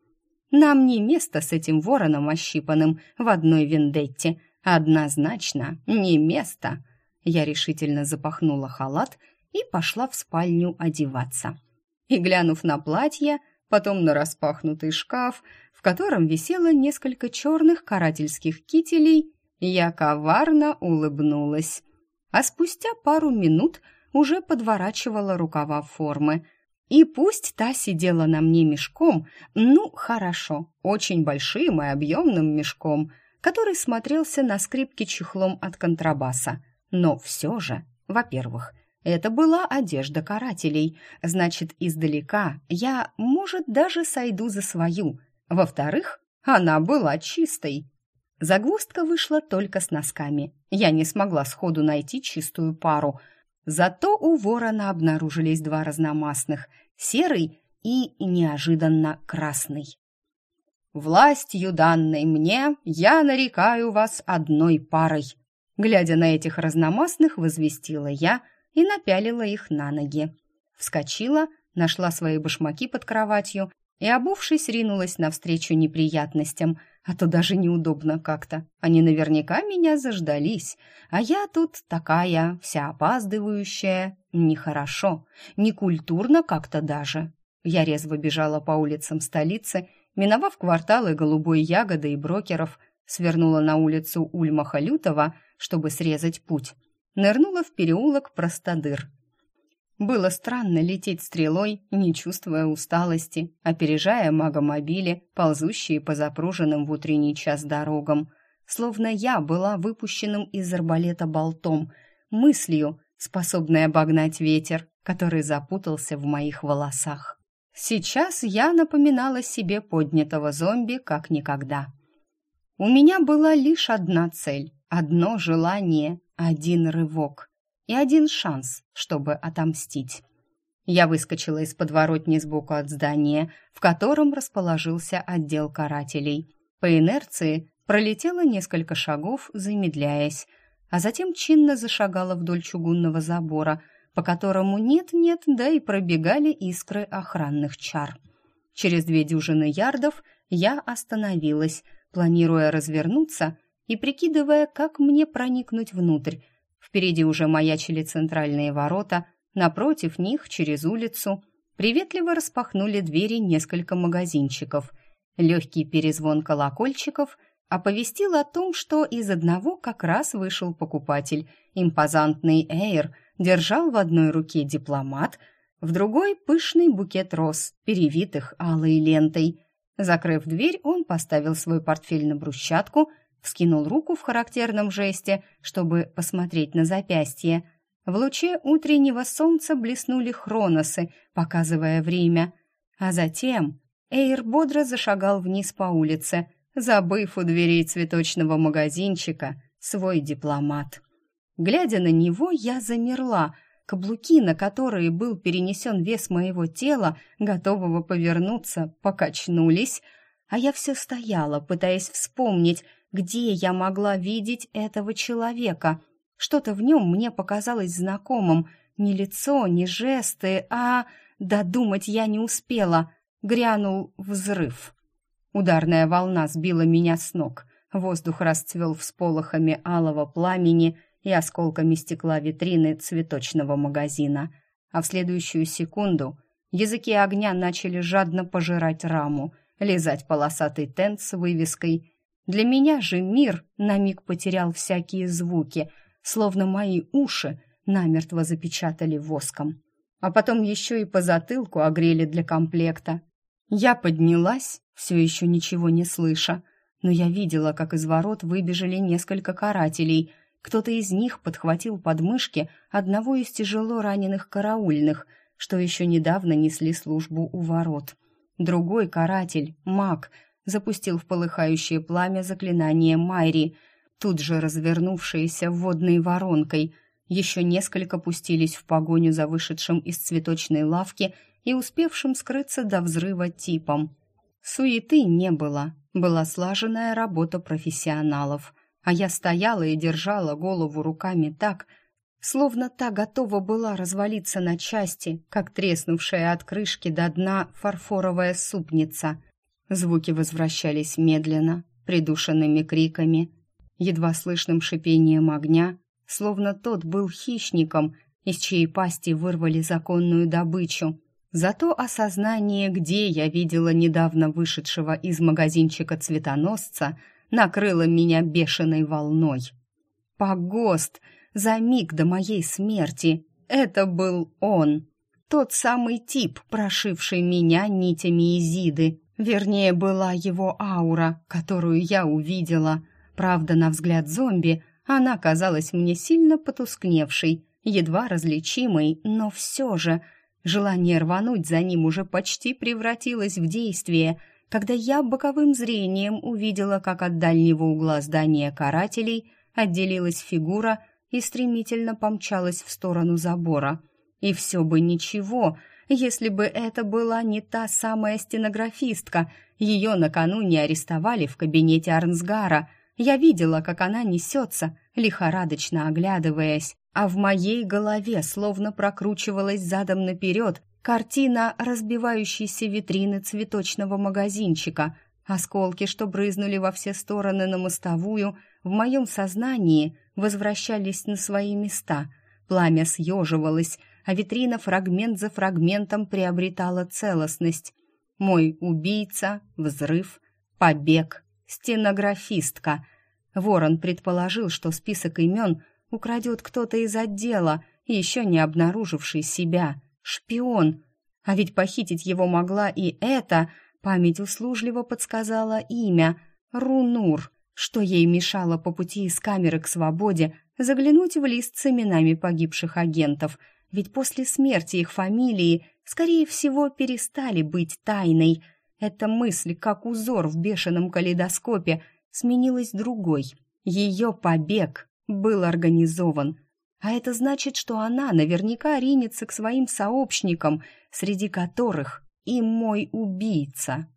Нам не место с этим вороном ощипанным в одной вендетте, однозначно не место. Я решительно запахнула халат и пошла в спальню одеваться. И глянув на платье, потом на распахнутый шкаф, в котором висело несколько черных карательских кителей, я коварно улыбнулась. а спустя пару минут уже подворачивала рукава формы. И пусть та сидела на мне мешком, ну, хорошо, очень большим и объемным мешком, который смотрелся на скрипке чехлом от контрабаса. Но все же, во-первых, это была одежда карателей, значит, издалека я, может, даже сойду за свою. Во-вторых, она была чистой. Загвоздка вышла только с носками. Я не смогла сходу найти чистую пару. Зато у ворона обнаружились два разномастных — серый и, неожиданно, красный. «Властью данной мне я нарекаю вас одной парой», глядя на этих разномастных, возвестила я и напялила их на ноги. Вскочила, нашла свои башмаки под кроватью и, обувшись, ринулась навстречу неприятностям, а то даже неудобно как-то. Они наверняка меня заждались, а я тут такая, вся опаздывающая. Нехорошо, некультурно как-то даже. Я резво бежала по улицам столицы, миновав кварталы голубой ягоды и брокеров, свернула на улицу Ульмаха-Лютова, чтобы срезать путь, нырнула в переулок Простодыр — было странно лететь стрелой, не чувствуя усталости, опережая магомобили, ползущие по запруженным в утренний час дорогам. Словно я была выпущенным из арбалета болтом, мыслью, способной обогнать ветер, который запутался в моих волосах. Сейчас я напоминала себе поднятого зомби как никогда. У меня была лишь одна цель, одно желание, один рывок — и один шанс, чтобы отомстить. Я выскочила из подворотни сбоку от здания, в котором расположился отдел карателей. По инерции пролетела несколько шагов, замедляясь, а затем чинно зашагала вдоль чугунного забора, по которому нет-нет, да и пробегали искры охранных чар. Через две дюжины ярдов я остановилась, планируя развернуться и прикидывая, как мне проникнуть внутрь, Впереди уже маячили центральные ворота, напротив них, через улицу, приветливо распахнули двери несколько магазинчиков. Легкий перезвон колокольчиков оповестил о том, что из одного как раз вышел покупатель. Импозантный Эйр держал в одной руке дипломат, в другой — пышный букет роз, перевитых алой лентой. Закрыв дверь, он поставил свой портфель на брусчатку — вскинул руку в характерном жесте, чтобы посмотреть на запястье. В луче утреннего солнца блеснули хроносы, показывая время. А затем Эйр бодро зашагал вниз по улице, забыв у дверей цветочного магазинчика свой дипломат. Глядя на него, я замерла. Каблуки, на которые был перенесен вес моего тела, готового повернуться, покачнулись, а я все стояла, пытаясь вспомнить, где я могла видеть этого человека? Что-то в нем мне показалось знакомым. Ни лицо, ни жесты, а... Додумать я не успела. Грянул взрыв. Ударная волна сбила меня с ног. Воздух расцвел всполохами алого пламени и осколками стекла витрины цветочного магазина. А в следующую секунду языки огня начали жадно пожирать раму, лизать полосатый тент с вывеской для меня же мир на миг потерял всякие звуки, словно мои уши намертво запечатали воском. А потом еще и по затылку огрели для комплекта. Я поднялась, все еще ничего не слыша, но я видела, как из ворот выбежали несколько карателей. Кто-то из них подхватил подмышки одного из тяжело раненых караульных, что еще недавно несли службу у ворот. Другой каратель, маг, запустил в полыхающее пламя заклинание Майри, тут же развернувшееся водной воронкой. Еще несколько пустились в погоню за вышедшим из цветочной лавки и успевшим скрыться до взрыва типом. Суеты не было, была слаженная работа профессионалов, а я стояла и держала голову руками так, словно та готова была развалиться на части, как треснувшая от крышки до дна фарфоровая супница — Звуки возвращались медленно, придушенными криками, едва слышным шипением огня, словно тот был хищником, из чьей пасти вырвали законную добычу. Зато осознание, где я видела недавно вышедшего из магазинчика цветоносца, накрыло меня бешеной волной. «Погост!» за миг до моей смерти. Это был он. Тот самый тип, прошивший меня нитями Изиды. Вернее, была его аура, которую я увидела. Правда, на взгляд зомби, она казалась мне сильно потускневшей, едва различимой, но все же желание рвануть за ним уже почти превратилось в действие, когда я боковым зрением увидела, как от дальнего угла здания карателей отделилась фигура и стремительно помчалась в сторону забора. И все бы ничего, если бы это была не та самая стенографистка. Ее накануне арестовали в кабинете Арнсгара. Я видела, как она несется, лихорадочно оглядываясь, а в моей голове словно прокручивалась задом наперед картина разбивающейся витрины цветочного магазинчика. Осколки, что брызнули во все стороны на мостовую, в моем сознании возвращались на свои места. Пламя съеживалось, а витрина фрагмент за фрагментом приобретала целостность. Мой убийца, взрыв, побег, стенографистка. Ворон предположил, что список имен украдет кто-то из отдела, еще не обнаруживший себя. Шпион. А ведь похитить его могла и эта, память услужливо подсказала имя — Рунур, что ей мешало по пути из камеры к свободе заглянуть в лист с именами погибших агентов — ведь после смерти их фамилии, скорее всего, перестали быть тайной. Эта мысль, как узор в бешеном калейдоскопе, сменилась другой. Ее побег был организован. А это значит, что она наверняка ринется к своим сообщникам, среди которых и мой убийца.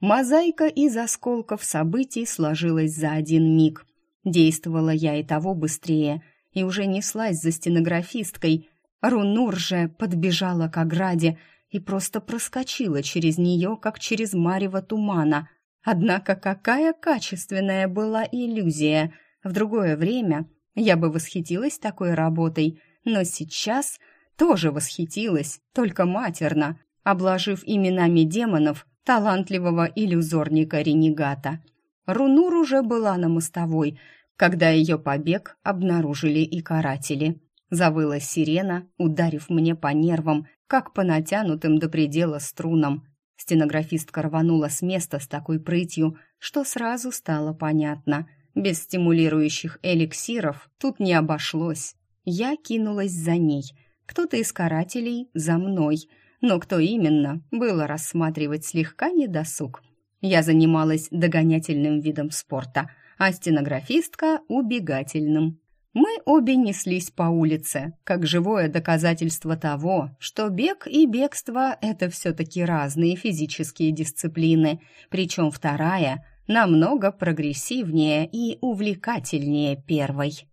Мозаика из осколков событий сложилась за один миг. Действовала я и того быстрее, и уже неслась за стенографисткой, Рунур же подбежала к ограде и просто проскочила через нее, как через марево тумана. Однако какая качественная была иллюзия! В другое время я бы восхитилась такой работой, но сейчас тоже восхитилась, только матерно, обложив именами демонов талантливого иллюзорника-ренегата. Рунур уже была на мостовой, когда ее побег обнаружили и каратели. Завыла сирена, ударив мне по нервам, как по натянутым до предела струнам. Стенографистка рванула с места с такой прытью, что сразу стало понятно. Без стимулирующих эликсиров тут не обошлось. Я кинулась за ней. Кто-то из карателей за мной. Но кто именно, было рассматривать слегка недосуг. Я занималась догонятельным видом спорта, а стенографистка — убегательным. Мы обе неслись по улице, как живое доказательство того, что бег и бегство — это все-таки разные физические дисциплины, причем вторая намного прогрессивнее и увлекательнее первой.